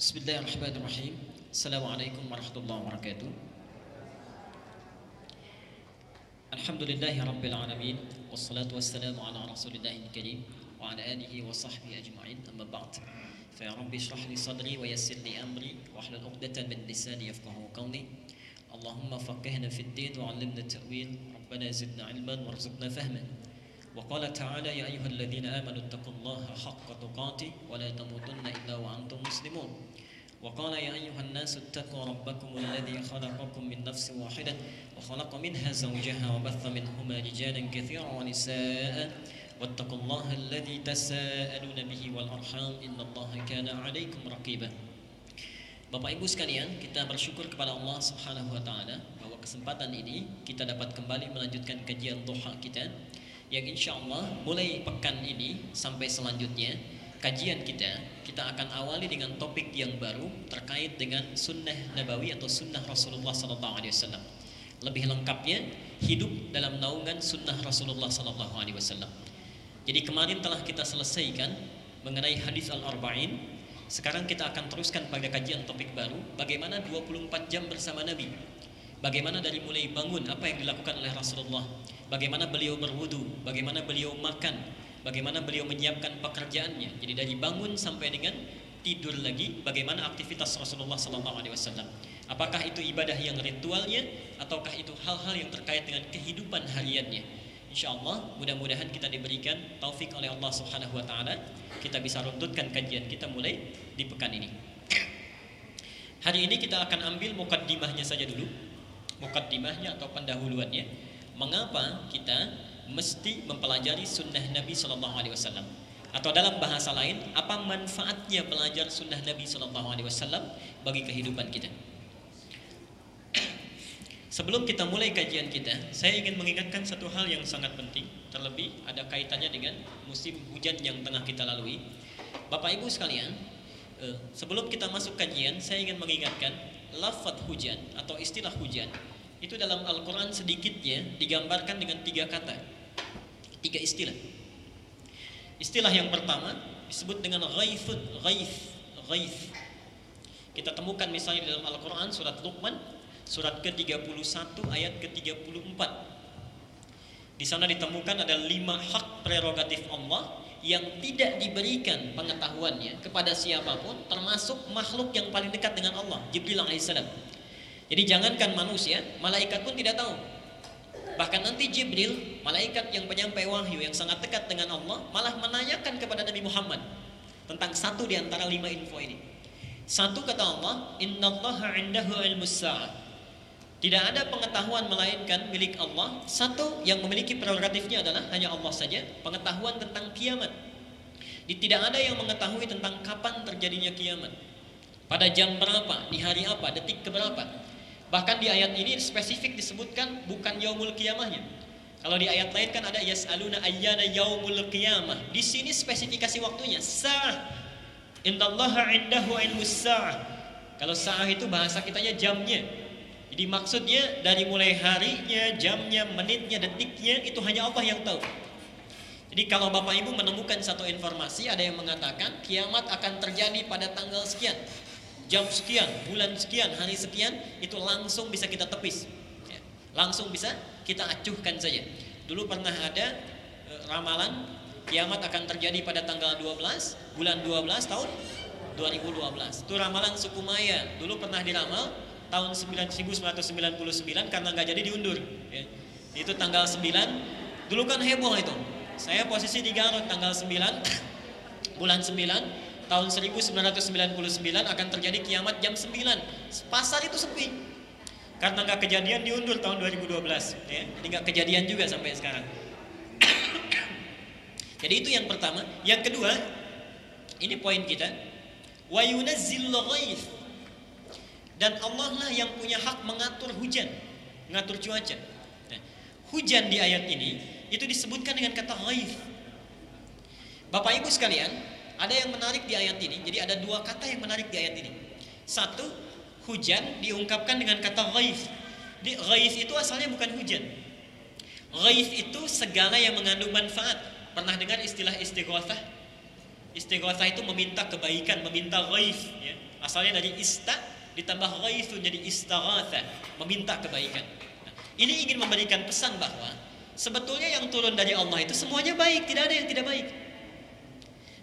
بسم الله الرحمن الرحيم السلام عليكم ورحمة الله وبركاته الحمد لله رب العالمين والصلاة والسلام على رسول الله الكريم وعلى آله وصحبه أجمعين أما بعد فيا رب اشرح لي صدري ويسر لي أمري واحلل عقدة من لساني يفقه قولي اللهم فقهنا في الدين وعلمنا التأويل ربنا زدنا علما وارزقنا فهما وقال تعالى يا أيها الذين آمنوا اتقوا الله حق تقاته ولا تموتن إلا وأنتم مسلمون. وقال يا أيها الناس اتقوا ربكم الذي خلقكم من نفس واحدة وخلق منها زوجها وبث منهما رجالا كثيرا ونساء. واتقوا الله الذي تساءلون به والأرحام إن الله كان عليكم رقيبا. Bapak Ibu sekalian, kita bersyukur kepada Allah Subhanahu wa taala bahwa kesempatan ini kita dapat kembali melanjutkan kajian duha kita. Yang insya Allah mulai pekan ini sampai selanjutnya kajian kita kita akan awali dengan topik yang baru terkait dengan sunnah nabawi atau sunnah Rasulullah Sallallahu Alaihi Wasallam. Lebih lengkapnya hidup dalam naungan sunnah Rasulullah Sallallahu Alaihi Wasallam. Jadi kemarin telah kita selesaikan mengenai hadis al-arba'in. Sekarang kita akan teruskan pada kajian topik baru bagaimana 24 jam bersama Nabi. Bagaimana dari mulai bangun apa yang dilakukan oleh Rasulullah Bagaimana beliau berwudu Bagaimana beliau makan Bagaimana beliau menyiapkan pekerjaannya. Jadi dari bangun sampai dengan tidur lagi Bagaimana aktivitas Rasulullah SAW Apakah itu ibadah yang ritualnya Ataukah itu hal-hal yang terkait dengan kehidupan hariannya? Insya Allah mudah-mudahan kita diberikan taufik oleh Allah Subhanahu Wa Taala. Kita bisa runtutkan kajian kita mulai di pekan ini. Hari ini kita akan ambil mukaddimahnya saja dulu. Mukaddimahnya atau pendahuluannya mengapa kita mesti mempelajari sunnah Nabi Shallallahu Alaihi Wasallam? Atau dalam bahasa lain apa manfaatnya belajar sunnah Nabi Shallallahu Alaihi Wasallam bagi kehidupan kita? Sebelum kita mulai kajian kita, saya ingin mengingatkan satu hal yang sangat penting, terlebih ada kaitannya dengan musim hujan yang tengah kita lalui. Bapak Ibu sekalian, sebelum kita masuk kajian, saya ingin mengingatkan lafaz hujan atau istilah hujan itu dalam Al-Quran sedikitnya digambarkan dengan tiga kata, tiga istilah. Istilah yang pertama disebut dengan ghaifun, ghaif, ghaif. Kita temukan misalnya dalam Al-Quran surat Luqman surat ke-31 ayat ke-34. Di sana ditemukan ada lima hak prerogatif Allah yang tidak diberikan pengetahuannya kepada siapa pun termasuk makhluk yang paling dekat dengan Allah, Jibril alaihissalam. Jadi jangankan manusia, malaikat pun tidak tahu. Bahkan nanti Jibril, malaikat yang penyampai wahyu yang sangat dekat dengan Allah, malah menanyakan kepada Nabi Muhammad tentang satu di antara lima info ini. Satu kata Allah, Innallaha indahu ilmus sa'ah. Tidak ada pengetahuan melainkan milik Allah. Satu yang memiliki prerogatifnya adalah hanya Allah saja, pengetahuan tentang kiamat. Tidak ada yang mengetahui tentang kapan terjadinya kiamat. Pada jam berapa, di hari apa, detik keberapa. Bahkan di ayat ini spesifik disebutkan bukan yaumul kiamahnya. Kalau di ayat lain kan ada yas'aluna ayyana yaumul qiyamah. Di sini spesifikasi waktunya sah. Innallaha indahu ilmus sa'ah. Kalau sa'ah itu bahasa kitanya jamnya. Jadi maksudnya dari mulai harinya, jamnya, menitnya, detiknya itu hanya Allah yang tahu. Jadi kalau Bapak Ibu menemukan satu informasi ada yang mengatakan kiamat akan terjadi pada tanggal sekian, jam sekian, bulan sekian, hari sekian, itu langsung bisa kita tepis. Ya, langsung bisa kita acuhkan saja. Dulu pernah ada e, ramalan kiamat akan terjadi pada tanggal 12 bulan 12 tahun 2012. Itu ramalan suku Maya. Dulu pernah diramal tahun 1999 karena nggak jadi diundur. Ya. Itu tanggal 9, dulu kan heboh itu. Saya posisi di Garut tanggal 9, bulan 9, tahun 1999 akan terjadi kiamat jam 9. Pasar itu sepi. Karena nggak kejadian diundur tahun 2012. Ya. Jadi nggak kejadian juga sampai sekarang. Jadi itu yang pertama. Yang kedua, ini poin kita. Dan Allah lah yang punya hak mengatur hujan, mengatur cuaca. Nah, hujan di ayat ini itu disebutkan dengan kata ghaif. Bapak Ibu sekalian, ada yang menarik di ayat ini. Jadi ada dua kata yang menarik di ayat ini. Satu, hujan diungkapkan dengan kata ghaif. Di ghaif itu asalnya bukan hujan. Ghaif itu segala yang mengandung manfaat. Pernah dengar istilah istighatsah? Istighatsah itu meminta kebaikan, meminta ghaif, ya Asalnya dari ista ditambah ghaithu jadi istaghatha, meminta kebaikan. Nah, ini ingin memberikan pesan bahwa sebetulnya yang turun dari Allah itu semuanya baik, tidak ada yang tidak baik.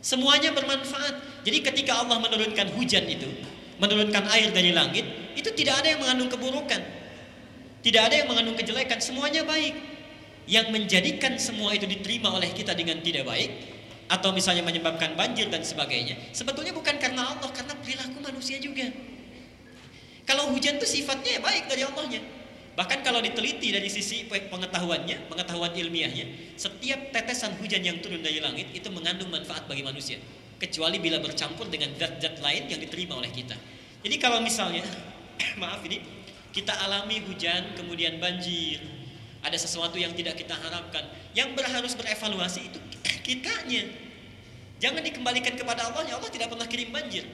Semuanya bermanfaat. Jadi ketika Allah menurunkan hujan itu, menurunkan air dari langit, itu tidak ada yang mengandung keburukan. Tidak ada yang mengandung kejelekan, semuanya baik. Yang menjadikan semua itu diterima oleh kita dengan tidak baik atau misalnya menyebabkan banjir dan sebagainya, sebetulnya bukan karena Allah, karena perilaku manusia juga. Kalau hujan itu sifatnya ya baik dari Allahnya. Bahkan kalau diteliti dari sisi pengetahuannya, pengetahuan ilmiahnya, setiap tetesan hujan yang turun dari langit itu mengandung manfaat bagi manusia. Kecuali bila bercampur dengan zat-zat lain yang diterima oleh kita. Jadi kalau misalnya, maaf ini, kita alami hujan kemudian banjir, ada sesuatu yang tidak kita harapkan, yang harus berevaluasi itu kitanya. Jangan dikembalikan kepada Allah, Allah tidak pernah kirim banjir.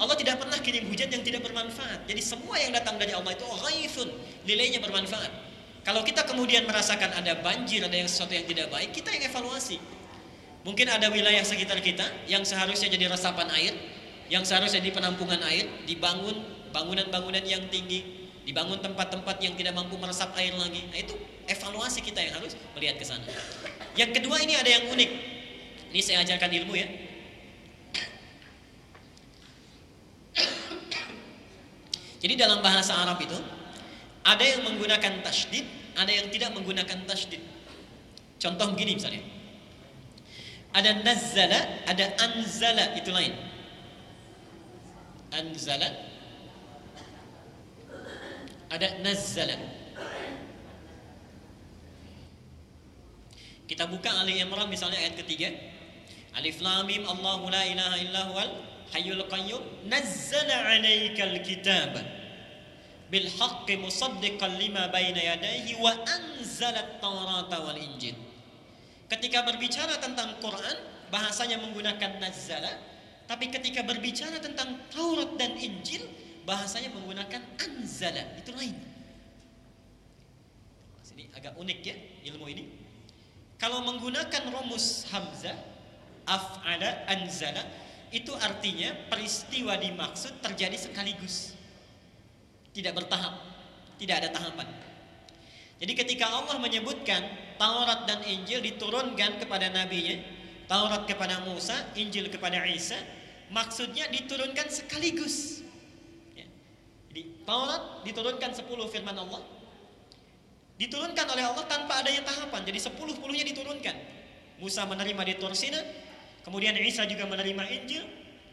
Allah tidak pernah kirim hujan yang tidak bermanfaat. Jadi semua yang datang dari Allah itu ghaifun, nilainya bermanfaat. Kalau kita kemudian merasakan ada banjir, ada yang sesuatu yang tidak baik, kita yang evaluasi. Mungkin ada wilayah sekitar kita yang seharusnya jadi resapan air, yang seharusnya jadi penampungan air, dibangun bangunan-bangunan yang tinggi, dibangun tempat-tempat yang tidak mampu meresap air lagi. Nah, itu evaluasi kita yang harus melihat ke sana. Yang kedua ini ada yang unik. Ini saya ajarkan ilmu ya. Jadi dalam bahasa Arab itu ada yang menggunakan tasydid, ada yang tidak menggunakan tasydid. Contoh begini misalnya. Ada nazzala, ada anzala, itu lain. Anzala ada nazzala. Kita buka Ali Imran misalnya ayat ketiga. Alif Lam Mim Allahu la ilaha illa huwal hayyul qayyum nazzala 'alaikal kitaba bil haqqi musaddiqan lima baina yadayhi wa anzalat tawrata wal injil. Ketika berbicara tentang Quran bahasanya menggunakan nazzala tapi ketika berbicara tentang Taurat dan Injil bahasanya menggunakan anzala itu lain. Ini agak unik ya ilmu ini. Kalau menggunakan rumus hamzah af'ala anzala itu artinya peristiwa dimaksud terjadi sekaligus. Tidak bertahap, tidak ada tahapan. Jadi ketika Allah menyebutkan Taurat dan Injil diturunkan kepada nabinya, Taurat kepada Musa, Injil kepada Isa, maksudnya diturunkan sekaligus. Ya. Jadi Taurat diturunkan 10 firman Allah, diturunkan oleh Allah tanpa adanya tahapan. Jadi 10-10-nya diturunkan. Musa menerima di Tursina, Kemudian Isa juga menerima Injil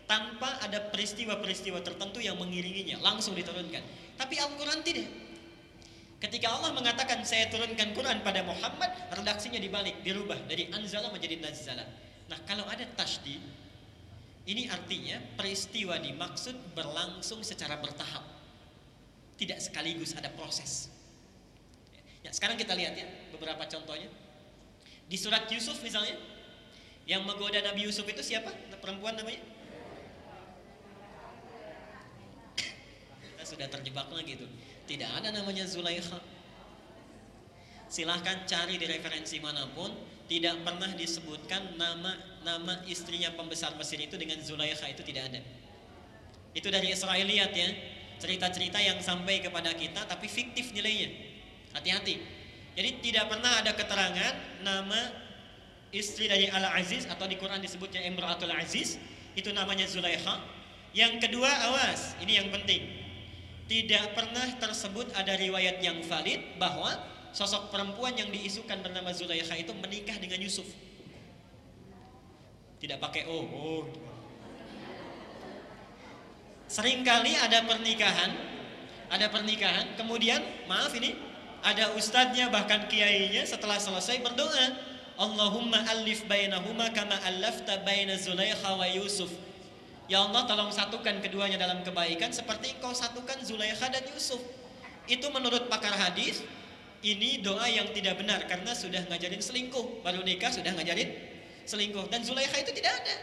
tanpa ada peristiwa-peristiwa tertentu yang mengiringinya, langsung diturunkan. Tapi Al-Quran tidak. Ketika Allah mengatakan saya turunkan Quran pada Muhammad, redaksinya dibalik, dirubah dari anzala menjadi nazala. Nah, kalau ada tasdi, ini artinya peristiwa dimaksud berlangsung secara bertahap. Tidak sekaligus ada proses. Ya, sekarang kita lihat ya beberapa contohnya. Di surat Yusuf misalnya, yang menggoda Nabi Yusuf itu siapa? Perempuan namanya? Kita sudah terjebak lagi itu. Tidak ada namanya Zulaikha. Silahkan cari di referensi mana pun, tidak pernah disebutkan nama nama istrinya pembesar Mesir itu dengan Zulaikha itu tidak ada. Itu dari Israeliat ya, cerita-cerita yang sampai kepada kita tapi fiktif nilainya. Hati-hati. Jadi tidak pernah ada keterangan nama istri dari Al-Aziz atau di Quran disebutnya Imratul Aziz itu namanya Zulaikha. Yang kedua awas ini yang penting. Tidak pernah tersebut ada riwayat yang valid bahwa sosok perempuan yang diisukan bernama Zulaikha itu menikah dengan Yusuf. Tidak pakai oh, oh. sering kali ada pernikahan ada pernikahan kemudian maaf ini ada ustadznya bahkan kiainya setelah selesai berdoa Allahumma alif bainahuma kama allafta baina Zulaikha wa Yusuf. Ya Allah tolong satukan keduanya dalam kebaikan seperti engkau satukan Zulaikha dan Yusuf. Itu menurut pakar hadis ini doa yang tidak benar karena sudah ngajarin selingkuh. Baru nikah sudah ngajarin selingkuh dan Zulaikha itu tidak ada.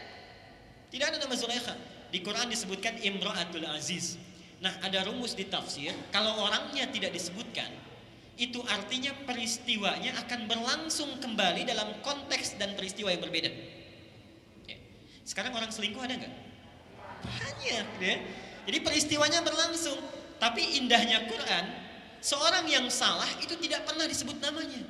Tidak ada nama Zulaikha. Di Quran disebutkan Imra'atul Aziz. Nah, ada rumus di tafsir, kalau orangnya tidak disebutkan, itu artinya peristiwanya akan berlangsung kembali dalam konteks dan peristiwa yang berbeda. Ya. Sekarang orang selingkuh ada nggak? Banyak ya. Jadi peristiwanya berlangsung. Tapi indahnya Quran, seorang yang salah itu tidak pernah disebut namanya.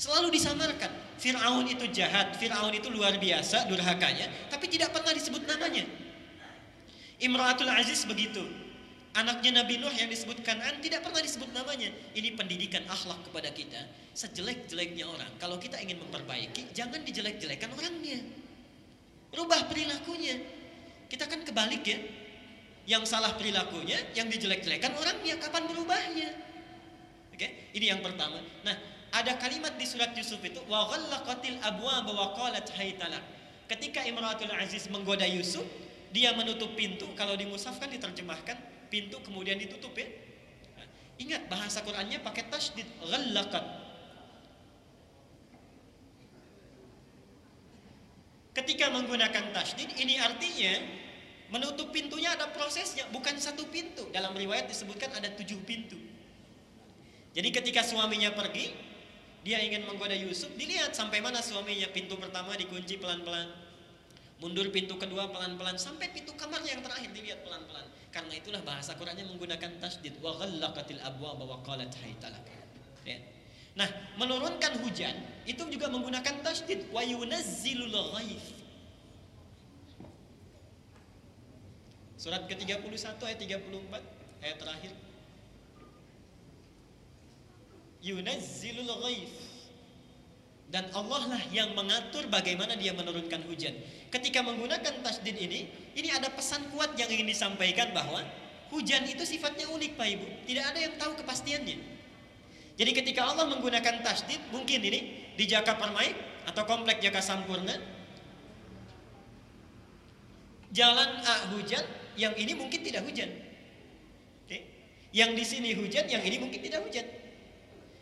Selalu disamarkan. Fir'aun itu jahat, Fir'aun itu luar biasa durhakanya, tapi tidak pernah disebut namanya. Imratul Aziz begitu. Anaknya Nabi Nuh yang disebut Kanan tidak pernah disebut namanya. Ini pendidikan akhlak kepada kita. Sejelek-jeleknya orang, kalau kita ingin memperbaiki, jangan dijelek-jelekan orangnya. Rubah perilakunya. Kita kan kebalik ya. Yang salah perilakunya, yang dijelek-jelekan orangnya. Kapan berubahnya? Oke, ini yang pertama. Nah, ada kalimat di surat Yusuf itu wa ghallaqatil abwaab wa qalat haytalak. Ketika Imratul Aziz menggoda Yusuf, dia menutup pintu. Kalau di mushaf kan diterjemahkan pintu kemudian ditutup ya. Ingat bahasa Qur'annya pakai tasydid ghallaqat. Ketika menggunakan tasydid ini artinya menutup pintunya ada prosesnya, bukan satu pintu. Dalam riwayat disebutkan ada tujuh pintu. Jadi ketika suaminya pergi, dia ingin menggoda Yusuf, dilihat sampai mana suaminya. Pintu pertama dikunci pelan-pelan. Mundur pintu kedua pelan-pelan sampai pintu kamarnya yang terakhir dilihat pelan-pelan. Karena itulah bahasa Qur'annya menggunakan tasdid wa ghallaqatil abwaaba wa qalat haytalak. Ya. Nah, menurunkan hujan itu juga menggunakan tasdid wa yunazzilul ghaif. Surat ke-31 ayat 34 ayat terakhir yunazzilul ghaif dan Allah lah yang mengatur bagaimana dia menurunkan hujan. Ketika menggunakan tasdid ini, ini ada pesan kuat yang ingin disampaikan bahwa hujan itu sifatnya unik Pak Ibu. Tidak ada yang tahu kepastiannya. Jadi ketika Allah menggunakan tasdid, mungkin ini di Jaka Permai atau komplek Jaka Sampurna, jalan A hujan, yang ini mungkin tidak hujan. Yang di sini hujan, yang ini mungkin tidak hujan.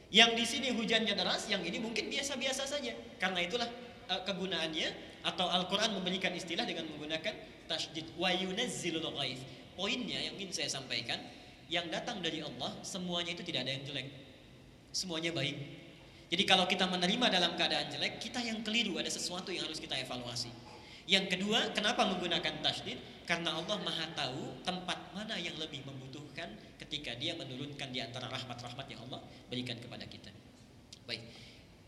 Yang di sini hujannya deras, yang ini mungkin biasa-biasa saja. Karena itulah uh, kegunaannya atau Al-Qur'an memberikan istilah dengan menggunakan tasydid wa yunazzilul ghaif. Poinnya yang ingin saya sampaikan, yang datang dari Allah semuanya itu tidak ada yang jelek. Semuanya baik. Jadi kalau kita menerima dalam keadaan jelek, kita yang keliru, ada sesuatu yang harus kita evaluasi. Yang kedua, kenapa menggunakan tasydid? Karena Allah Maha tahu tempat mana yang lebih membutuhkan ketika Dia menurunkan di antara rahmat-rahmat yang Allah berikan kepada kita. Baik.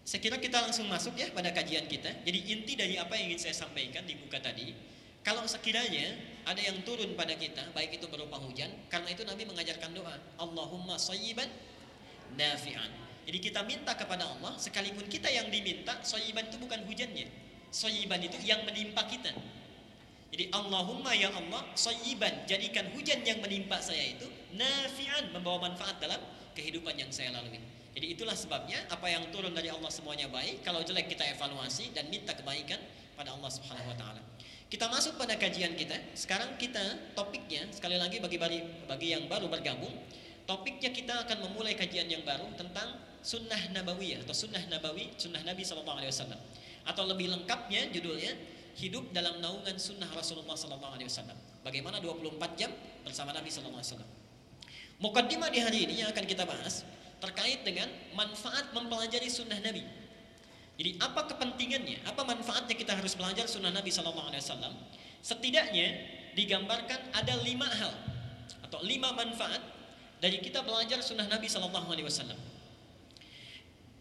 Saya kira kita langsung masuk ya pada kajian kita. Jadi inti dari apa yang ingin saya sampaikan di buka tadi, kalau sekiranya ada yang turun pada kita, baik itu berupa hujan, karena itu Nabi mengajarkan doa, Allahumma sayyiban nafi'an. Jadi kita minta kepada Allah, sekalipun kita yang diminta, sayyiban itu bukan hujannya. Sayyiban itu yang menimpa kita. Jadi Allahumma ya Allah sayyiban jadikan hujan yang menimpa saya itu nafi'an membawa manfaat dalam kehidupan yang saya lalui. Jadi itulah sebabnya apa yang turun dari Allah semuanya baik. Kalau jelek kita evaluasi dan minta kebaikan pada Allah Subhanahu wa taala. Kita masuk pada kajian kita. Sekarang kita topiknya sekali lagi bagi bagi, bagi yang baru bergabung, topiknya kita akan memulai kajian yang baru tentang sunnah nabawiyah atau sunnah nabawi, sunnah Nabi Shallallahu alaihi wasallam. Atau lebih lengkapnya judulnya hidup dalam naungan sunnah Rasulullah Sallallahu Alaihi Wasallam. Bagaimana 24 jam bersama Nabi Sallallahu Alaihi Wasallam. Mukaddimah di hari ini yang akan kita bahas terkait dengan manfaat mempelajari sunnah Nabi. Jadi apa kepentingannya? Apa manfaatnya kita harus belajar sunnah Nabi Sallallahu Alaihi Wasallam? Setidaknya digambarkan ada lima hal atau lima manfaat dari kita belajar sunnah Nabi Sallallahu Alaihi Wasallam.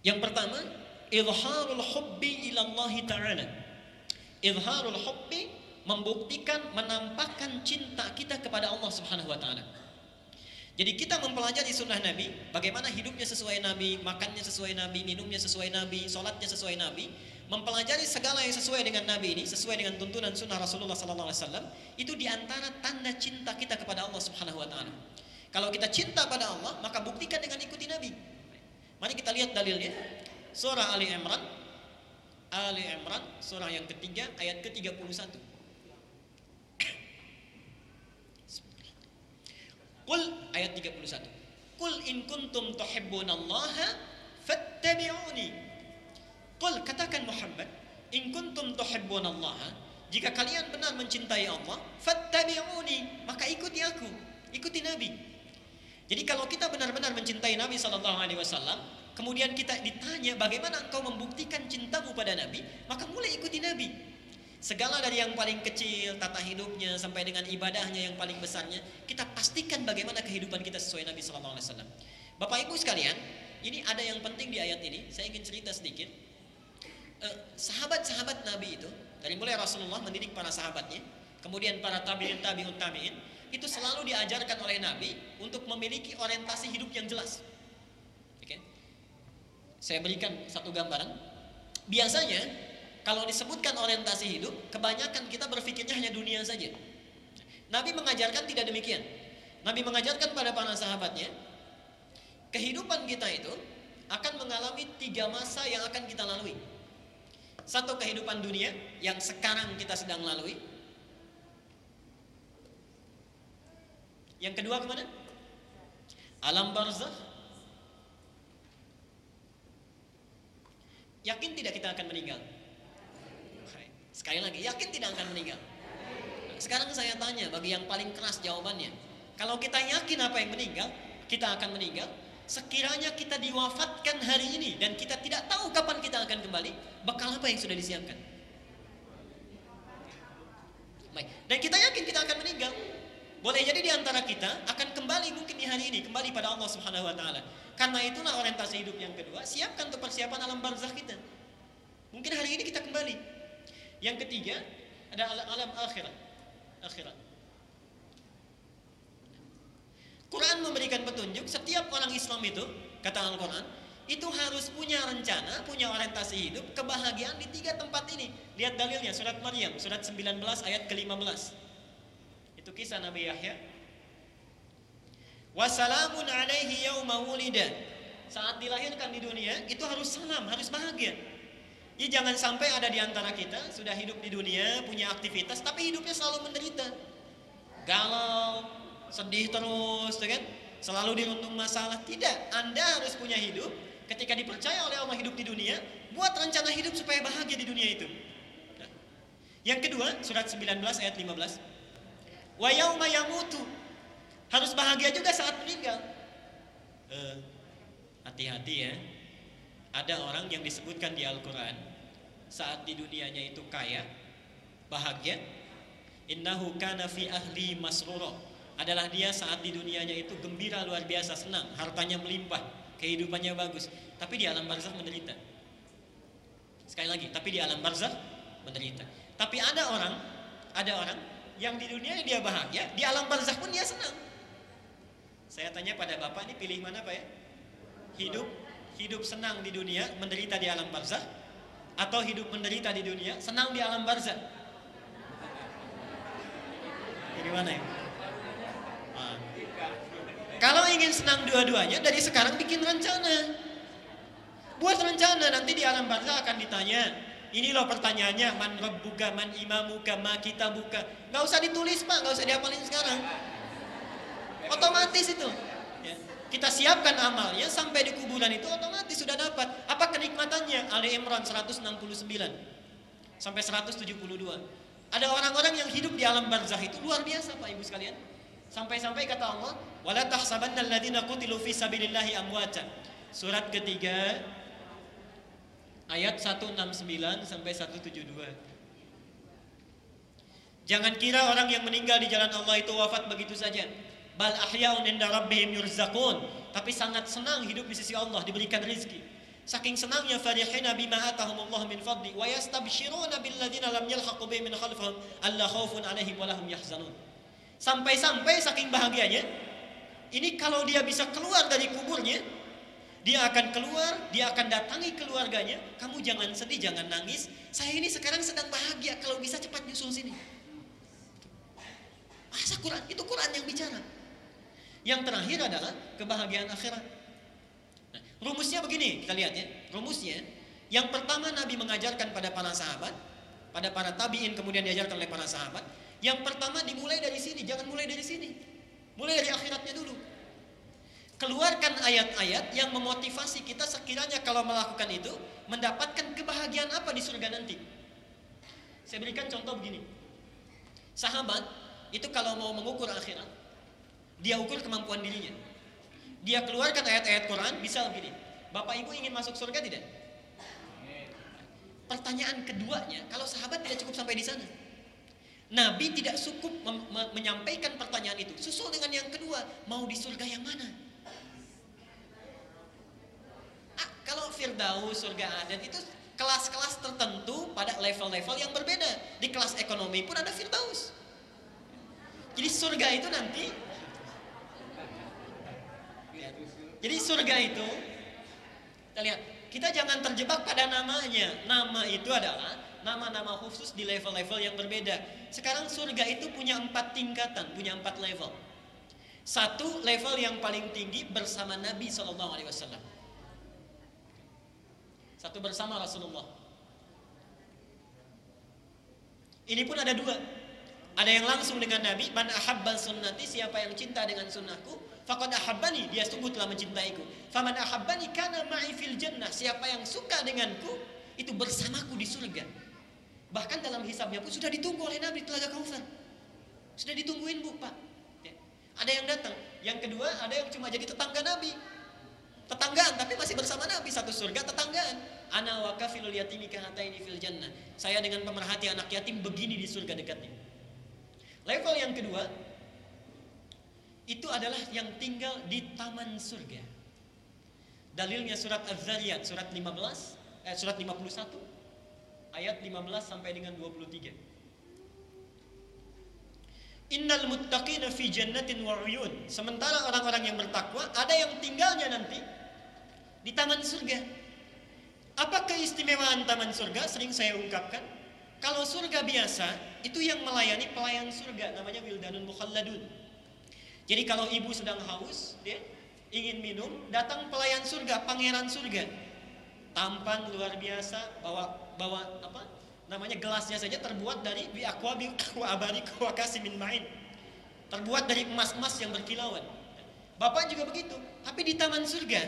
Yang pertama, ilharul hubbi ilallahi ta'ala Izharul hubbi membuktikan menampakkan cinta kita kepada Allah Subhanahu wa taala. Jadi kita mempelajari sunnah Nabi, bagaimana hidupnya sesuai Nabi, makannya sesuai Nabi, minumnya sesuai Nabi, sholatnya sesuai Nabi, mempelajari segala yang sesuai dengan Nabi ini, sesuai dengan tuntunan sunnah Rasulullah SAW, itu di antara tanda cinta kita kepada Allah Subhanahu Wa Taala. Kalau kita cinta pada Allah, maka buktikan dengan ikuti Nabi. Mari kita lihat dalilnya. Surah Ali Imran Ali Imran surah yang ketiga ayat ke-31. Qul ayat 31. Qul in kuntum tuhibbunallaha fattabi'uni. Qul katakan Muhammad, in kuntum tuhibbunallaha, jika kalian benar mencintai Allah, fattabi'uni, maka ikuti aku, ikuti Nabi. Jadi kalau kita benar-benar mencintai Nabi sallallahu alaihi wasallam, kemudian kita ditanya bagaimana engkau membuktikan cintamu pada Nabi, maka mulai ikuti Nabi. Segala dari yang paling kecil, tata hidupnya sampai dengan ibadahnya yang paling besarnya, kita pastikan bagaimana kehidupan kita sesuai Nabi Sallallahu Alaihi Wasallam. Bapak Ibu sekalian, ini ada yang penting di ayat ini. Saya ingin cerita sedikit. Eh, sahabat-sahabat Nabi itu, dari mulai Rasulullah mendidik para sahabatnya, kemudian para tabiin tabiun tabiin, itu selalu diajarkan oleh Nabi untuk memiliki orientasi hidup yang jelas. Saya berikan satu gambaran. Biasanya kalau disebutkan orientasi hidup, kebanyakan kita berpikirnya hanya dunia saja. Nabi mengajarkan tidak demikian. Nabi mengajarkan pada para sahabatnya, kehidupan kita itu akan mengalami tiga masa yang akan kita lalui. Satu kehidupan dunia yang sekarang kita sedang lalui. Yang kedua ke mana? Alam barzah. Yakin tidak kita akan meninggal? Sekali lagi, yakin tidak akan meninggal? Sekarang saya tanya bagi yang paling keras jawabannya. Kalau kita yakin apa yang meninggal, kita akan meninggal. Sekiranya kita diwafatkan hari ini dan kita tidak tahu kapan kita akan kembali, bakal apa yang sudah disiapkan? Baik. Dan kita yakin kita akan meninggal. Boleh jadi di antara kita akan kembali mungkin di hari ini, kembali pada Allah Subhanahu wa taala. Karena itulah orientasi hidup yang kedua, siapkan untuk persiapan alam barzakh kita. Mungkin hari ini kita kembali, yang ketiga ada alam akhirat. Akhirat. Quran memberikan petunjuk setiap orang Islam itu, kata Al-Quran, itu harus punya rencana, punya orientasi hidup, kebahagiaan di tiga tempat ini. Lihat dalilnya, surat Maryam, surat 19 ayat ke-15. Itu kisah Nabi Yahya. Wassalamun alaihi yawma wulida. Saat dilahirkan di dunia, itu harus salam, harus bahagia. Ya jangan sampai ada di antara kita sudah hidup di dunia, punya aktivitas, tapi hidupnya selalu menderita. Galau, sedih terus, ya kan? Selalu dirundung masalah. Tidak, Anda harus punya hidup ketika dipercaya oleh Allah hidup di dunia, buat rencana hidup supaya bahagia di dunia itu. Yang kedua, surat 19 ayat 15. Wa yauma yamutu. Harus bahagia juga saat meninggal. Eh, hati-hati uh, ya. Ada orang yang disebutkan di Al-Quran saat di dunianya itu kaya, bahagia, innahu kana fi ahli masruro. Adalah dia saat di dunianya itu gembira luar biasa, senang, hartanya melimpah, kehidupannya bagus. Tapi di alam barzah menderita. Sekali lagi, tapi di alam barzah menderita. Tapi ada orang, ada orang yang di dunia dia bahagia, di alam barzah pun dia senang. Saya tanya pada Bapak ini pilih mana Pak ya? Hidup hidup senang di dunia, menderita di alam barzah atau hidup menderita di dunia, senang di alam barzah. Jadi mana ya? Nah. Kalau ingin senang dua-duanya, dari sekarang bikin rencana. Buat rencana, nanti di alam barzah akan ditanya, ini loh pertanyaannya, man rabbuka, man imamuka, ma kita buka. Gak usah ditulis pak, gak usah dihafalin sekarang. Otomatis itu. Ya. Kita siapkan amalnya sampai di kuburan itu otomatis sudah dapat. Apa kenikmatannya? Ali Imran 169 sampai 172. Ada orang-orang yang hidup di alam barzah itu luar biasa Pak Ibu sekalian. Sampai-sampai kata Allah, "Wala tahsabanna alladziina qutilu fi sabilillahi amwata." Surat ketiga ayat 169 sampai 172. Jangan kira orang yang meninggal di jalan Allah itu wafat begitu saja bal ahyaun inda rabbihim yurzaqun tapi sangat senang hidup di sisi Allah diberikan rezeki saking senangnya farihina bima atahumullah min fadli wa yastabshiruna bil ladzina lam yalhaqu bihim min khalfihim alla khaufun alaihim wa lahum yahzanun sampai-sampai saking bahagianya ini kalau dia bisa keluar dari kuburnya dia akan keluar, dia akan datangi keluarganya. Kamu jangan sedih, jangan nangis. Saya ini sekarang sedang bahagia. Kalau bisa cepat nyusul sini. Masa Quran? Itu Quran yang bicara. Yang terakhir adalah kebahagiaan akhirat. Nah, rumusnya begini, kita lihat ya. Rumusnya, yang pertama Nabi mengajarkan pada para sahabat, pada para tabiin kemudian diajarkan oleh para sahabat. Yang pertama dimulai dari sini, jangan mulai dari sini. Mulai dari akhiratnya dulu. Keluarkan ayat-ayat yang memotivasi kita sekiranya kalau melakukan itu mendapatkan kebahagiaan apa di surga nanti. Saya berikan contoh begini. Sahabat itu kalau mau mengukur akhirat, dia ukur kemampuan dirinya. Dia keluarkan ayat-ayat Quran, bisa begini. Bapak Ibu ingin masuk surga tidak? Pertanyaan keduanya, kalau sahabat tidak cukup sampai di sana. Nabi tidak cukup menyampaikan pertanyaan itu. Susul dengan yang kedua, mau di surga yang mana? Ah, kalau Firdaus, surga adat itu kelas-kelas tertentu pada level-level yang berbeda. Di kelas ekonomi pun ada Firdaus. Jadi surga itu nanti Jadi surga itu kita lihat, kita jangan terjebak pada namanya. Nama itu adalah nama-nama khusus di level-level yang berbeda. Sekarang surga itu punya empat tingkatan, punya empat level. Satu level yang paling tinggi bersama Nabi Shallallahu Alaihi Wasallam. Satu bersama Rasulullah. Ini pun ada dua. Ada yang langsung dengan Nabi, man ahabban sunnati, siapa yang cinta dengan sunnahku, faqad ahabbani, dia sungguh telah mencintaiku. Faman ahabbani kana ma'i fil jannah, siapa yang suka denganku, itu bersamaku di surga. Bahkan dalam hisabnya pun sudah ditunggu oleh Nabi Telaga Kausar. Sudah ditungguin bu, Pak. Ya. Ada yang datang. Yang kedua, ada yang cuma jadi tetangga Nabi. Tetanggaan, tapi masih bersama Nabi. Satu surga, tetanggaan. Ana wa kafilul yatimi kahataini fil jannah. Saya dengan pemerhati anak yatim begini di surga dekatnya. Level yang kedua itu adalah yang tinggal di taman surga. Dalilnya surat Az-Zariyat surat 15 eh, surat 51 ayat 15 sampai dengan 23. Innal muttaqina fi jannatin wa uyun. Sementara orang-orang yang bertakwa ada yang tinggalnya nanti di taman surga. Apa keistimewaan taman surga? Sering saya ungkapkan kalau surga biasa, itu yang melayani pelayan surga namanya wildanun mukhalladun. Jadi kalau ibu sedang haus, dia ingin minum, datang pelayan surga, pangeran surga. Tampan luar biasa, bawa bawa apa? Namanya gelasnya saja terbuat dari bi aqua bi abari min main. Terbuat dari emas-emas yang berkilauan. Bapak juga begitu, tapi di taman surga.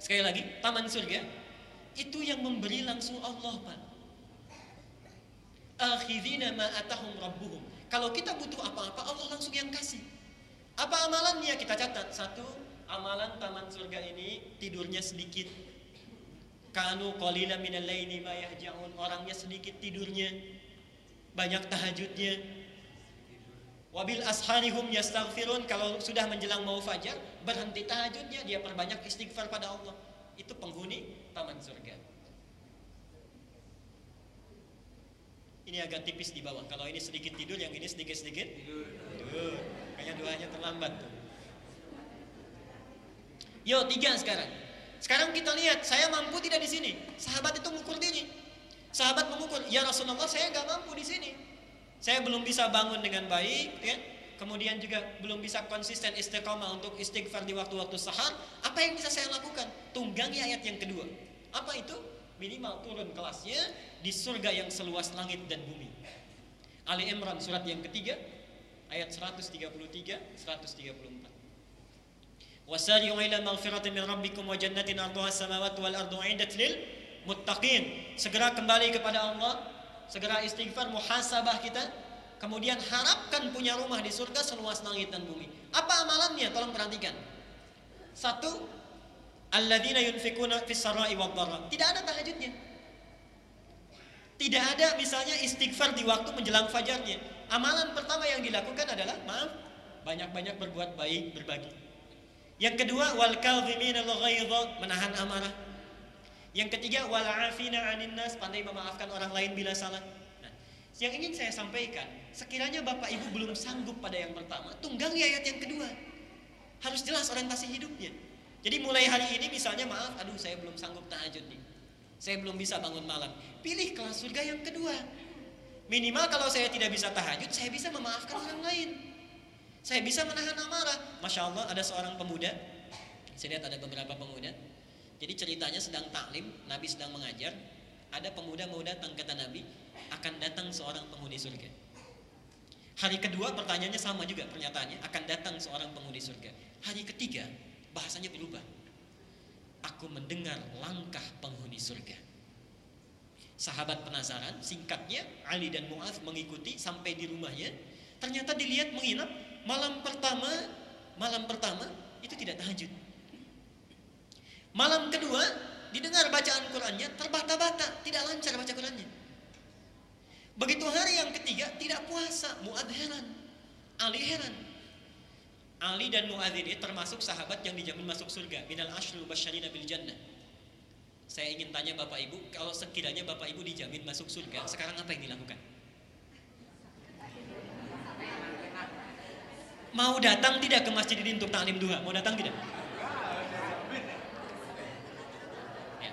Sekali lagi, taman surga itu yang memberi langsung Allah, Pak akhirina ma atahum rabbuhum. Kalau kita butuh apa-apa, Allah langsung yang kasih. Apa amalannya? Kita catat. Satu, amalan taman surga ini tidurnya sedikit. Kanu qalila minal laili ma yahja'un. Orangnya sedikit tidurnya. Banyak tahajudnya. Wabil asharihum yastaghfirun. Kalau sudah menjelang mau fajar, berhenti tahajudnya, dia perbanyak istighfar pada Allah. Itu penghuni taman surga. Ini agak tipis di bawah. Kalau ini sedikit tidur, yang ini sedikit-sedikit tidur. Tuh, kayaknya doanya terlambat tuh. Yo, tiga sekarang. Sekarang kita lihat, saya mampu tidak di sini. Sahabat itu mengukur diri. Sahabat mengukur, ya Rasulullah saya nggak mampu di sini. Saya belum bisa bangun dengan baik, ya. Kemudian juga belum bisa konsisten istiqomah untuk istighfar di waktu-waktu sahar. Apa yang bisa saya lakukan? Tunggangi ayat yang kedua. Apa itu? minimal turun kelasnya di surga yang seluas langit dan bumi. Ali Imran surat yang ketiga ayat 133 134. Wasari'u ila. Segera kembali kepada Allah, segera istighfar muhasabah kita, kemudian harapkan punya rumah di surga seluas langit dan bumi. Apa amalannya? Tolong perhatikan. Satu, Tidak ada tahajudnya. Tidak ada misalnya istighfar di waktu menjelang fajarnya. Amalan pertama yang dilakukan adalah maaf, banyak-banyak berbuat baik, berbagi. Yang kedua wal menahan amarah. Yang ketiga wal afina pandai memaafkan orang lain bila salah. Nah, yang ingin saya sampaikan, sekiranya Bapak Ibu belum sanggup pada yang pertama, tunggangi ayat yang kedua. Harus jelas orientasi hidupnya. Jadi mulai hari ini misalnya maaf, aduh saya belum sanggup tahajud nih. Saya belum bisa bangun malam. Pilih kelas surga yang kedua. Minimal kalau saya tidak bisa tahajud, saya bisa memaafkan orang lain. Saya bisa menahan amarah. Masya Allah ada seorang pemuda. Saya lihat ada beberapa pemuda. Jadi ceritanya sedang taklim, Nabi sedang mengajar. Ada pemuda mau datang kata Nabi, akan datang seorang penghuni surga. Hari kedua pertanyaannya sama juga pernyataannya, akan datang seorang penghuni surga. Hari ketiga bahasanya berubah. Aku mendengar langkah penghuni surga. Sahabat penasaran, singkatnya Ali dan Mu'adz mengikuti sampai di rumahnya. Ternyata dilihat menginap malam pertama, malam pertama itu tidak tahajud. Malam kedua didengar bacaan Qurannya terbata-bata, tidak lancar baca Qurannya. Begitu hari yang ketiga tidak puasa, Muad heran, Ali heran. Ali dan Muad ini termasuk sahabat yang dijamin masuk surga. Minal ashrul basyarina bil jannah. Saya ingin tanya Bapak Ibu, kalau sekiranya Bapak Ibu dijamin masuk surga, sekarang apa yang dilakukan? Mau datang tidak ke masjid ini untuk taklim duha? Mau datang tidak? Ya.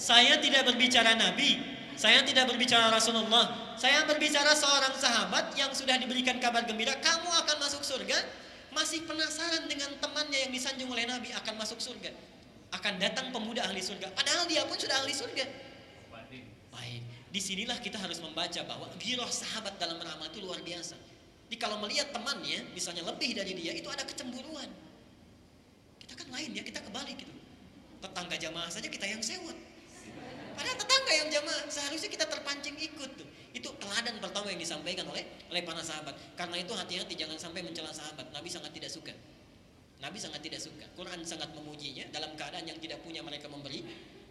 Saya tidak berbicara Nabi, saya tidak berbicara Rasulullah, saya berbicara seorang sahabat yang sudah diberikan kabar gembira, kamu akan masuk surga, masih penasaran dengan temannya yang disanjung oleh Nabi akan masuk surga. Akan datang pemuda ahli surga, padahal dia pun sudah ahli surga. Baik, di sinilah kita harus membaca bahwa giroh sahabat dalam beramal itu luar biasa. Jadi kalau melihat temannya, misalnya lebih dari dia, itu ada kecemburuan. Kita kan lain ya, kita kebalik gitu. Tetangga jamaah saja kita yang sewot. Padahal tetangga yang jamaah, seharusnya kita terpancing ikut tuh. Itu teladan pertama yang disampaikan oleh oleh para sahabat. Karena itu hati-hati jangan sampai mencela sahabat. Nabi sangat tidak suka. Nabi sangat tidak suka. Quran sangat memujinya dalam keadaan yang tidak punya mereka memberi,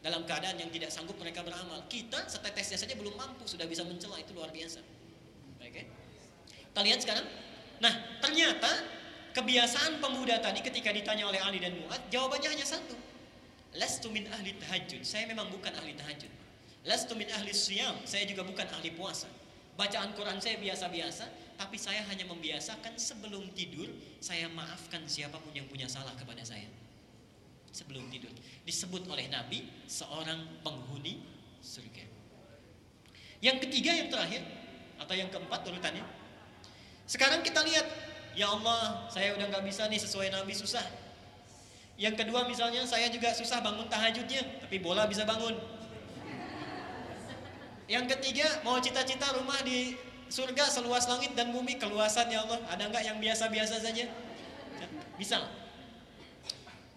dalam keadaan yang tidak sanggup mereka beramal. Kita setetesnya saja belum mampu sudah bisa mencela itu luar biasa. Oke? Okay? Kita lihat sekarang. Nah, ternyata kebiasaan pemuda tadi ketika ditanya oleh Ali dan Muad, jawabannya hanya satu. Lastu min ahli tahajud. Saya memang bukan ahli tahajud. Lastu min ahli siyam. Saya juga bukan ahli puasa. Bacaan Quran saya biasa-biasa, tapi saya hanya membiasakan sebelum tidur saya maafkan siapa pun yang punya salah kepada saya. Sebelum tidur. Disebut oleh Nabi seorang penghuni surga. Yang ketiga yang terakhir atau yang keempat urutannya sekarang kita lihat, ya Allah, saya udah nggak bisa nih sesuai Nabi susah. Yang kedua misalnya saya juga susah bangun tahajudnya, tapi bola bisa bangun. Yang ketiga mau cita-cita rumah di surga seluas langit dan bumi keluasan ya Allah. Ada nggak yang biasa-biasa saja? Bisa.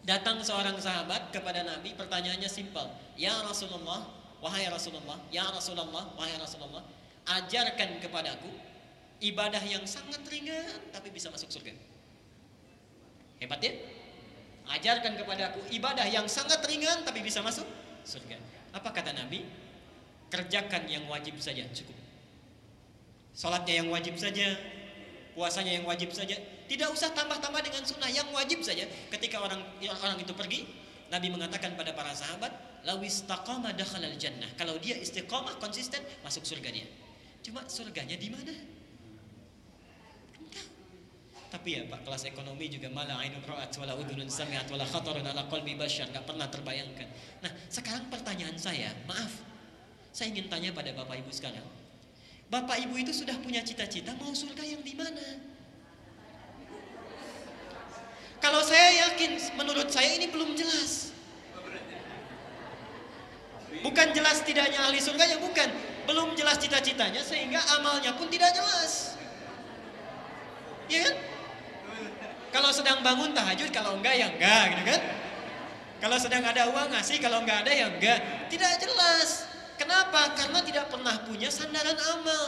Datang seorang sahabat kepada Nabi, pertanyaannya simpel. Ya Rasulullah, wahai Rasulullah, ya Rasulullah, wahai Rasulullah, ajarkan kepadaku ibadah yang sangat ringan tapi bisa masuk surga. Hebat ya? Ajarkan kepada aku ibadah yang sangat ringan tapi bisa masuk surga. Apa kata Nabi? Kerjakan yang wajib saja cukup. Salatnya yang wajib saja, puasanya yang wajib saja. Tidak usah tambah-tambah dengan sunnah yang wajib saja. Ketika orang orang itu pergi, Nabi mengatakan pada para sahabat, lawis taqama dakhalal jannah. Kalau dia istiqamah konsisten masuk surga dia. Cuma surganya di mana? Tapi ya Pak, kelas ekonomi juga malah ainun ra'at wala udhunun sami'at wala khatarun ala qalbi basyar, enggak pernah terbayangkan. Nah, sekarang pertanyaan saya, maaf. Saya ingin tanya pada Bapak Ibu sekalian. Bapak Ibu itu sudah punya cita-cita mau surga yang di mana? Kalau saya yakin, menurut saya ini belum jelas. Bukan jelas tidaknya ahli surga ya bukan. Belum jelas cita-citanya sehingga amalnya pun tidak jelas. Ya kan? Kalau sedang bangun tahajud, kalau enggak ya enggak gitu kan. Kalau sedang ada uang ngasih, kalau enggak ada ya enggak. Tidak jelas. Kenapa? Karena tidak pernah punya sandaran amal.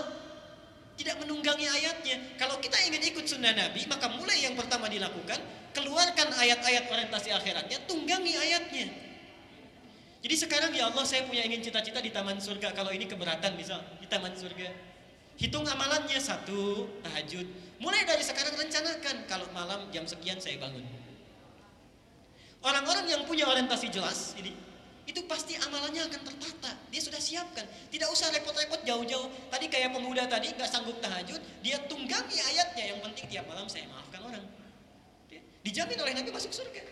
Tidak menunggangi ayatnya. Kalau kita ingin ikut sunnah Nabi, maka mulai yang pertama dilakukan, keluarkan ayat-ayat orientasi akhiratnya, tunggangi ayatnya. Jadi sekarang ya Allah saya punya ingin cita-cita di taman surga. Kalau ini keberatan misal di taman surga. Hitung amalannya satu tahajud. Mulai dari sekarang rencanakan kalau malam jam sekian saya bangun. Orang-orang yang punya orientasi jelas ini itu pasti amalannya akan tertata. Dia sudah siapkan. Tidak usah repot-repot jauh-jauh. Tadi kayak pemuda tadi nggak sanggup tahajud, dia tunggangi ayatnya. Yang penting tiap malam saya maafkan orang. Dijamin oleh Nabi masuk surga.